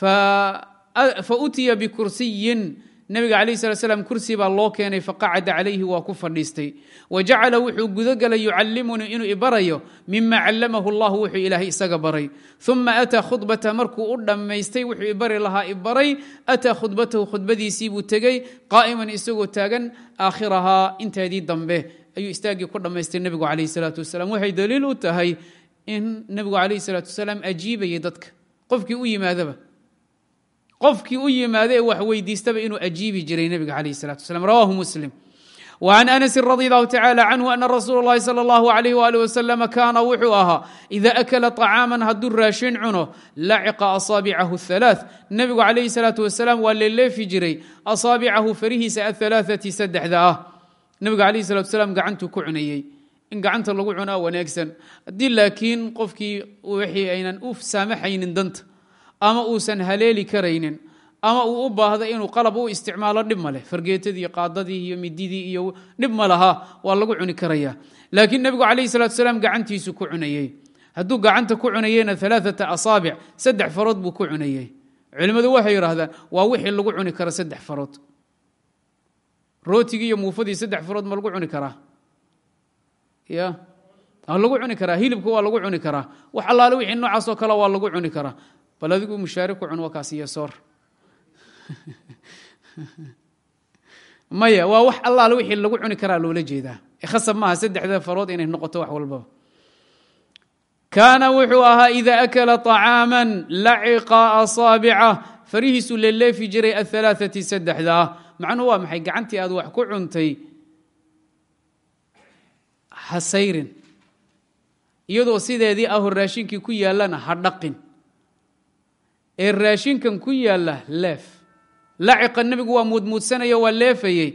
Fa utiya bikursiyin nabiga calayh slat slam kursi baa loo keenay faqacada calayhi waa ku fadhiistay. Wa jacala wuxuu gudagalay yucallimunii inuu ibarayo mima callamahu allahu wuxuu ilaahay isaga baray. Uma ataa khudbata markuu u dhammaystay wuxuu ibari lahaa ibaray ataa khudbatahu khudbadiisii buu tegey qaa'iman isagoo taagan aakhirahaa inteedii dambe ayuu istaaggii ku dhammaystay nebigu calayh salaatu wasalaam waxay daliil u tahay in nebigu calayh salaatu wasalaam ajiibayay dadka qofkii u yimaadaba qofkii u yimaada ee wax weydiistaba inuu ajiibi jiray nebiga calayh salatu waslam rawahu muslim وعn أنس رضي الله تعالى عنه أن رsuuل الlahi صلى الله عليه وaله وسلم kaana wuxuu ahaa إida أkla طcاama hadduu raashin cuno laciqa أصاaبcahu الثaلاث nebigu عalaيه الصلاaةu وaسلام waa leleefi jiray أصاaبcahu farihiisa aلثaلاثةi saddexda ah nabiga alayh salatu salaam gacantuu ku cunayey. In gacanta lagu cunaa wanaagsan. Haddii laakiin qofkii wixii aynan u saamaxaynin danta ama uusan haleeli karaynin ama uu u baahdo inuu qalab u isticmaalo dhib maleh fargeetadii qaadadii iyo mididii iyo dhib ma waa lagu cuni karaya laakiin nebigu calayhi salatu salaam gacantiisu ku cunayey. Hadduu gacanta ku cunayeyna alaaata asaabic saddex farood buu ku cunayey. Culimmadu waxay yidhaahdaan waa wixii lagu cuni karo saddex farood rootigii iyo muufadii saddex farood ma lagu cuni karaa ya waa lagu cuni karaa hilibka waa lagu cuni karaa wax allaale wixii noocaasoo kale waa lagu cuni karaa bal adigu mushaari ku cun wakaas iyo soor maya waa wax allaale wixii lagu cuni karaa loola jeedaa khasab maaha saddexda farood inay noqoto wax walbaba kaana wuxuu ahaa ida akala طacaama laciqa asaabica farihiisu leleefi jiray aلثalaaثati saddexda ah macnuhu waa maxay? Gacantii aad wax ku cuntay hasayrin. Iyadoo sideedii aho raashinkii ku yaallana ha dhaqin. Ee raashinkan ku yaalla leef. Laciqa nebigu waa muudmuudsanayo waa leefayey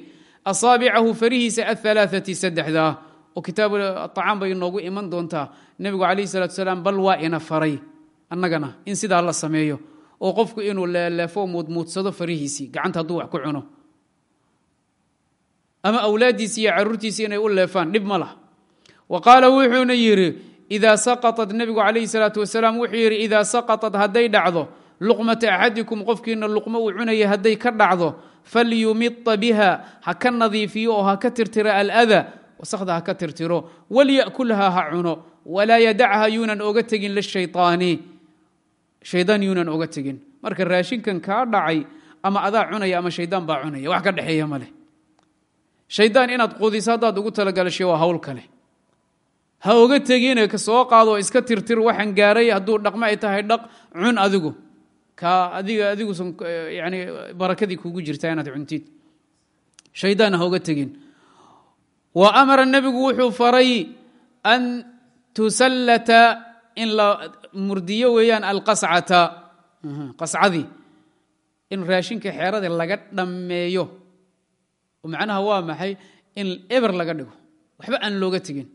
asaabicahu farihiisa ahalaaati saddexdaa oo kitaab acaam bay noogu iman doontaa. Nebigu calayhi salatu salaam bal waa ina faray. Annagana in sidaa la sameeyo. Oo qofku inuu leeleefo muudmuudsado farihiisii gacanta hadduu wax ku cuno ama awlaaddiisi iyo caruurtiisi inay u leefaan dhib ma lah wa qaala wuxuuna yidhi idaa saqaطat nebigu calayhi الsalaatu wasalaam wuxuu yidhi idaa saqaطat hadday dhacdo luqmata axadikum qofkiina luqmo uu cunaya hadday ka dhacdo falyumita biha ha ka nadiifiyo oo ha ka tirtiro alada wasakda ha ka tirtiro walyakulha ha cuno walaa yadacha yuunan oga tegin lishayطaani shaydaan yuunan oga tegin marka raashinkan kaa dhacay ama adaa cunaya ama shaydaan baa cunaya wax ka dhexeeya ma leh shaydaan inaad qudiso haddaad ugu talagalashay waa hawl kale. Ha oga tegine soo qaado iska tirtir waxaan gaaray hadduu dhaqmo ay tahay dhaq cun adigu. Ka adiga adigusan yani barakadii kugu jirtaa inaad cuntid shaydaan ha oga tegin. Wa amara nebigu wuxuu faray an tusallata in la murdiyo weeyaan alqascata qascadii in raashinka xeerada laga dhammeeyo macnaha waa maxay in eber laga dhigo? Waxba aan looga tegin.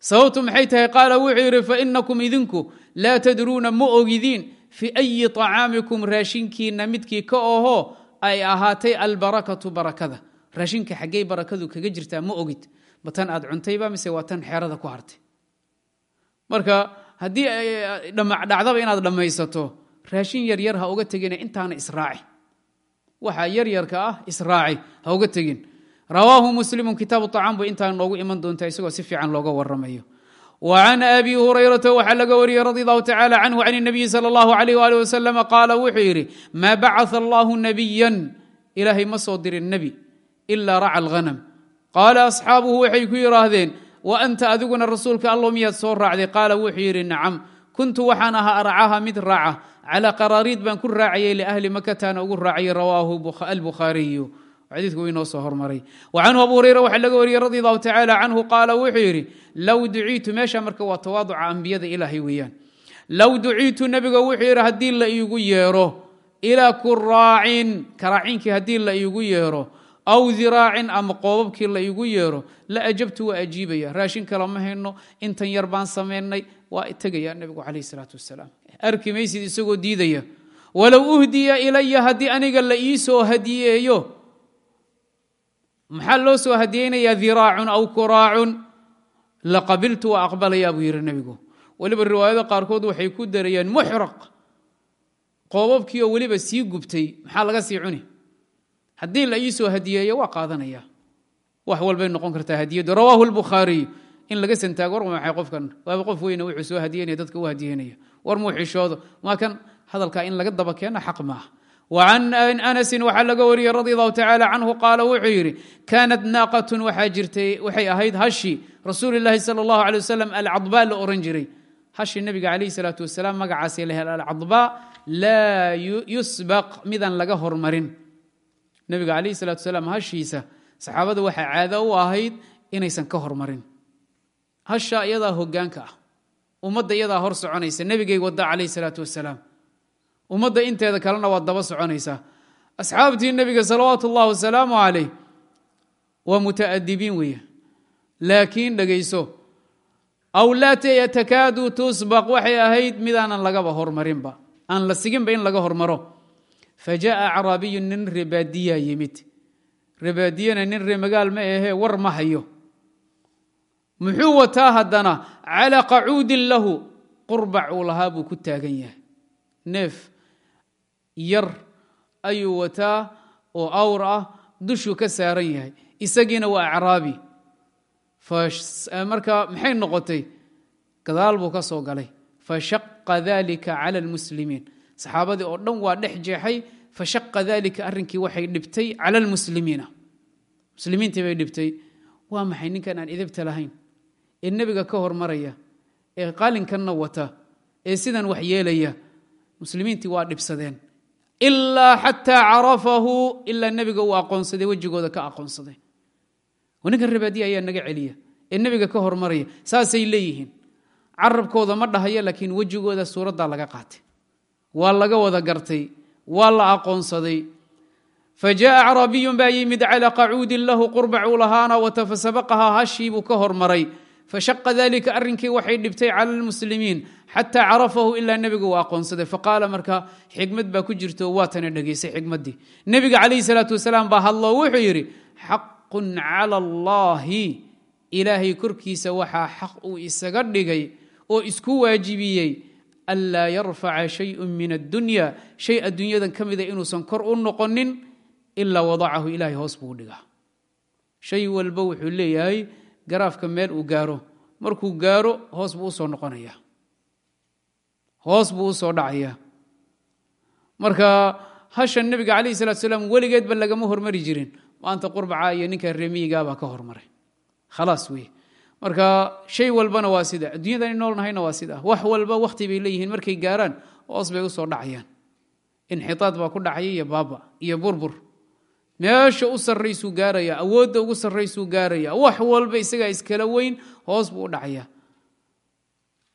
Sababtu maxay tahay? Qaala wuxuu yidhi fainakum idinku laa tadruuna ma ogidiin fi ayi طacaamikum raashinkiina midkii ka oho ay ahaatay albarakatu barakada. Raashinka xaggey barakadu kaga jirtaa ma ogid. Ma tan aad cuntayba mise waa tan xeerada ku hartay? Marka haddii dhacdaba inaad dhammaysato raashin yaryar ha uga tegine intaana israaci waxa yaryarka ah israaci ha uga tegin rawaahu muslimu kitaabu طacaam bu intaa noogu iman doontaa isagoo si fiican looga waramayo وعn أbي هurيرaةa waxaa laga wariyey radي الlه taعالى عnه عن النبي slى الlه عليه وaلiه وسلم qaala wuxuu yidhi ma bacث الlah نبيا ilaahay ma soo dirin nebi إla racى الغنم qaala أصxaabuhu waxay ku yidhaahdeen وأnta adiguna rasuulka allo miyaad soo raacday qaala wuxuu yidhi nacam kuntu waxaan ahaa arcaha mid raaca calى qaraariid baan ku raacayay liahli makataana ugu raacayay rawaahu albuhaariyu xadiiku wy noo soo hormaray canhu abu hurayra waxaa laga wariyey radi allahu tacaala canhu qaala wuxuu yidhi low duciitu meesha marka waa tawaaduca ambiyada ilaahay weeyaan low duciitu nebiga wuxuu yidhi haddii la iigu yeero ilaa kuraacin karaacinkii haddii la iigu yeero aw ziraacin ama qoobabkii la iigu yeero la ajabtu waa ajiibaya raashin kale ma hayno intan yar baan samaynay waa tegaya nebigu calayh isalaatu wasalaam arki maysid isagoo diidaya walow uhdiya ilaya haddii aniga la ii soo hadiyeeyo. Maxaa loo soo hadiyeynayaa diraacun aw kuraacun? Laqabiltu waa aqbalayaa buu yidhi nebigu. Weliba riwaayada qaarkood waxay ku darayeen muxraq qoobabkii oo weliba sii gubtay maxaa laga sii cuni? Haddii la iisoo hadiyeeyo waa qaadanaya wax walbay noqon kartaa hadiyaddu rawaahu lbukhaariy in laga santaago war maxay qofkan? Waaba qof weyne wuxuu soo hadiyeynaya dadka u hadiyeynaya war muu xishoodo maa kan hadalkaa in laga daba keena xaq maaha وعن أنس waxaa laga wariyey رضي الله تعالى عنه قاaل wuxuu yidhi كانت ناaqة waxaa jirtay waxay ahayd hashi rasuuل الlahi صلى الله عليه وسلم alcضباء la oran jiray hashi nebiga عaليه الصلاaة وaسلام magacaas l alcضباء laa yusبق midaan laga hormarin nebiga عaليه الصلاة وسلام hashiisa saxaabada waxaa caado u ahayd inaysan ka hormarin hasha iyadaa hogaanka ah ummadda iyadaa hor soconaysa nebigay wada calayh salaatu wasalaam ummadda inteeda kalena waa daba soconaysaa asxaabtii nebiga salawaatu ullahi wasalaamu calayh waa mutaadibiin weeye laakiin dhegayso awlaate yatakaadu tusbaq waxay ahayd midaanan lagaba hormarinba aan la siginba in laga hormaro. Fajaa caraabiyu nin rebaadiyaa yimid. Rebaadiyana nin remagaal ma ahee war ma hayo muxuu wataa haddana calaa qacuudin lahu. Qurbac uu lahaa buu ku taagan yahay. Neef yar ayuu wataa oo awr ah dushuu ka saaran yahay. Isagiina waa acraabi. Marka maxay noqotay? Gadaal buu ka soo galay. Fashaqa dalika cala almuslimiin. Saxaabadii oo dhan waa dhex jeexay. Fashaqa dalika arrinkii waxay dhibtay cala almuslimiina. Muslimiintii bay dhibtay. Waa maxay ninkan aan idibta lahayn ee nebiga ka hormaraya ee qaalinkanna wata ee sidan wax yeelaya muslimiintii waa dhibsadeen. Ilaa xataa carafahu ilaa nebiga uu aqoonsaday wejigooda ka aqoonsaday. Ninkan rabaadiya ayaa naga celiya ee nebiga ka hormaraya saasay leeyihiin. Carabkooda ma dhahaya laakiin wejigooda suuraddaa laga qaatay. Waa laga wada gartay waa la aqoonsaday. Fa jaءa acraabiyun baa yimid calى qacuudin lahu qurbac lahaana wata fasabaqahaa hashii buu ka hormaray fashaqa dalika arrinkii waxay dhibtay cala lmuslimiin xataa carafahu ilaa nebigu uu aqoonsaday faqaala marka xikmad baa ku jirto waatana dhegaysay xikmaddii nebiga calayhi salaatu wasalaam baa hadloo wuxuu yidhi xaqun cala allahi ilaahay korkiisa waxaa xaq uu isaga dhigay oo isku waajibiyey anlaa yarfaca shayun min addunya shay adduunyadan ka mida inuusan kor u noqonin ilaa wadacahu ilahay hoos buu dhigaa shay walba wuxuu leeyahay garaafka meel uu gaaro markuu gaaro hoos buu u soo noqonaya. Hoos buu u soo dhacaya. Marka hashan nebiga calayh salatu salaam weligeedba lagama hormari jirin. Maanta qurbaca iyo ninka remiyigaabaa ka hormaray. Khalaas wey. Marka shay walbana waa sida. Adduunyadan noolnahayna waa sida. Wax walba wakhti bay leeyihiin markay gaaraan hoos bay u soo dhacayaan. Inxitaad baa ku dhacaya iyo baaba iyo burbur meesha u sarraysuu gaaraya awoodda ugu sarraysuu gaaraya wax walba isagaa iskala weyn hoos buu u dhacaya.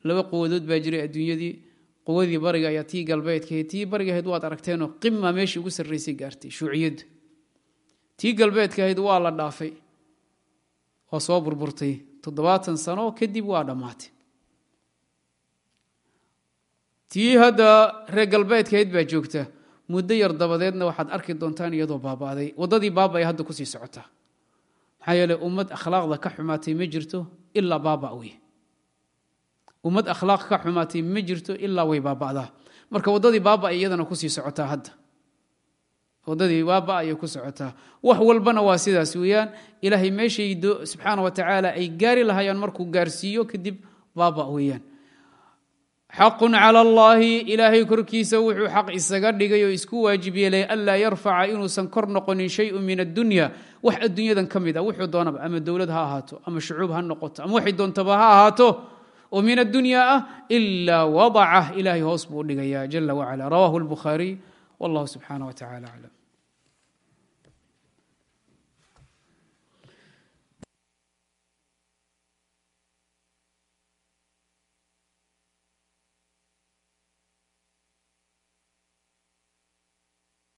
Laba quwadood baa jiray adduunyadii. Quwadii bariga ayaa tii galbeedkahayd tii barigahayd waad aragteenoo qima meeshii ugu sarraysay gaartay shuuciyadda tii galbeedkahayd waa la dhaafay waa soo burburtay. Toddobaatan sano kadib waa dhammaatay. Tii hadda reer galbeedkahayd baa joogta muddo yar dabadeedna waxaad arki doontaan iyadoo baaba'day. Waddadii baaba ay hadda ku sii socotaa maxaa yeele ummad akhlaaqda ka xumaatay ma jirto ilaa baaba wey ummad akhlaaq ka xumaatay ma jirto ilaa way baaba'daa. Marka waddadii baaba ay iyadana ku sii socotaa hadda. Waddadii baaba ayay ku socotaa wax walbana waa sidaas weeyaan. Ilaahay meeshay subxaana wa tacaala ay gaari lahayaan markuu gaarsiiyo kadib baaba weeyaan xaqun cala allaahi ilaahay korkiisa wuxuu xaq isaga dhigay oo isku waajib yeelay anlaa yarfaca inuusan kor noqonin shayun min addunya. Wax adduunyadan ka mid a wuxuu doonaba ama dowlad ha ahaato ama shucuub ha noqoto ama waxay doontaba ha ahaato oo min addunya ah ilaa wadacah ilaahay hoos buu dhigaya jala wacala rawahu lbukhaariy wallahu subxaana wa tacala aclam